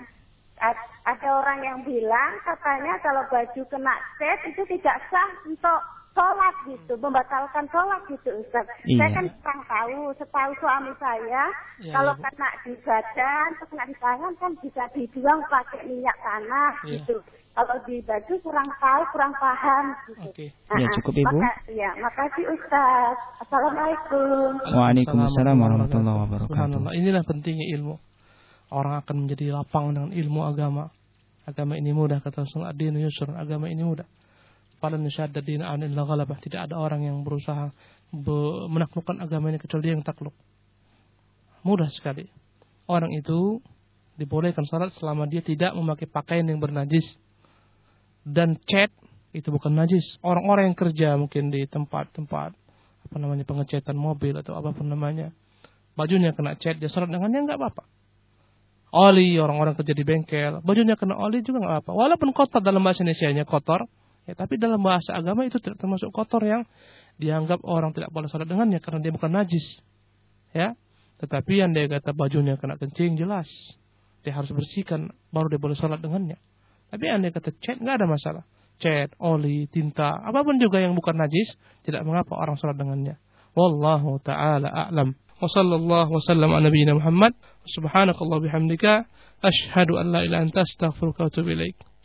ada orang yang bilang katanya kalau baju kena cat itu tidak sah untuk sholat gitu, membatalkan sholat gitu Ustaz. Iya. Saya kan kurang tahu, setahu suami saya iya, kalau iya. kena di badan, kena di tangan kan bisa dibuang pakai minyak tanah iya. gitu. Kalau di baju kurang tahu, kurang paham gitu. Oke. Okay. Nah, ya cukup Ibu. Maka, ya, makasih Ustaz. Assalamualaikum. Waalaikumsalam warahmatullahi wabarakatuh. Inilah pentingnya ilmu. Orang akan menjadi lapang dengan ilmu agama. Agama ini mudah kata Rasulullah. Agama ini mudah. Falan dina an illa ghalabah. Tidak ada orang yang berusaha menaklukkan agama ini kecuali dia yang takluk. Mudah sekali. Orang itu dibolehkan salat selama dia tidak memakai pakaian yang bernajis dan cat itu bukan najis. Orang-orang yang kerja mungkin di tempat-tempat apa namanya pengecatan mobil atau apa pun namanya, bajunya kena cat dia salat dengannya nggak apa-apa. Oli orang-orang kerja di bengkel, bajunya kena oli juga nggak apa. Walaupun kotor dalam bahasa Indonesia-nya kotor, ya, tapi dalam bahasa agama itu tidak termasuk kotor yang dianggap orang tidak boleh salat dengannya karena dia bukan najis. Ya, tetapi yang dia kata bajunya kena kencing jelas, dia harus bersihkan baru dia boleh salat dengannya. Tapi anda kata cat nggak ada masalah. Cat, oli, tinta, apa pun juga yang bukan najis, tidak mengapa orang salat dengannya. Wallahu taala a'lam. Wa sallallahu wasallam ala nabiyyina Muhammad. Subhanakallah bihamdika asyhadu an la ilaha anta astaghfiruka wa atubu ilaik.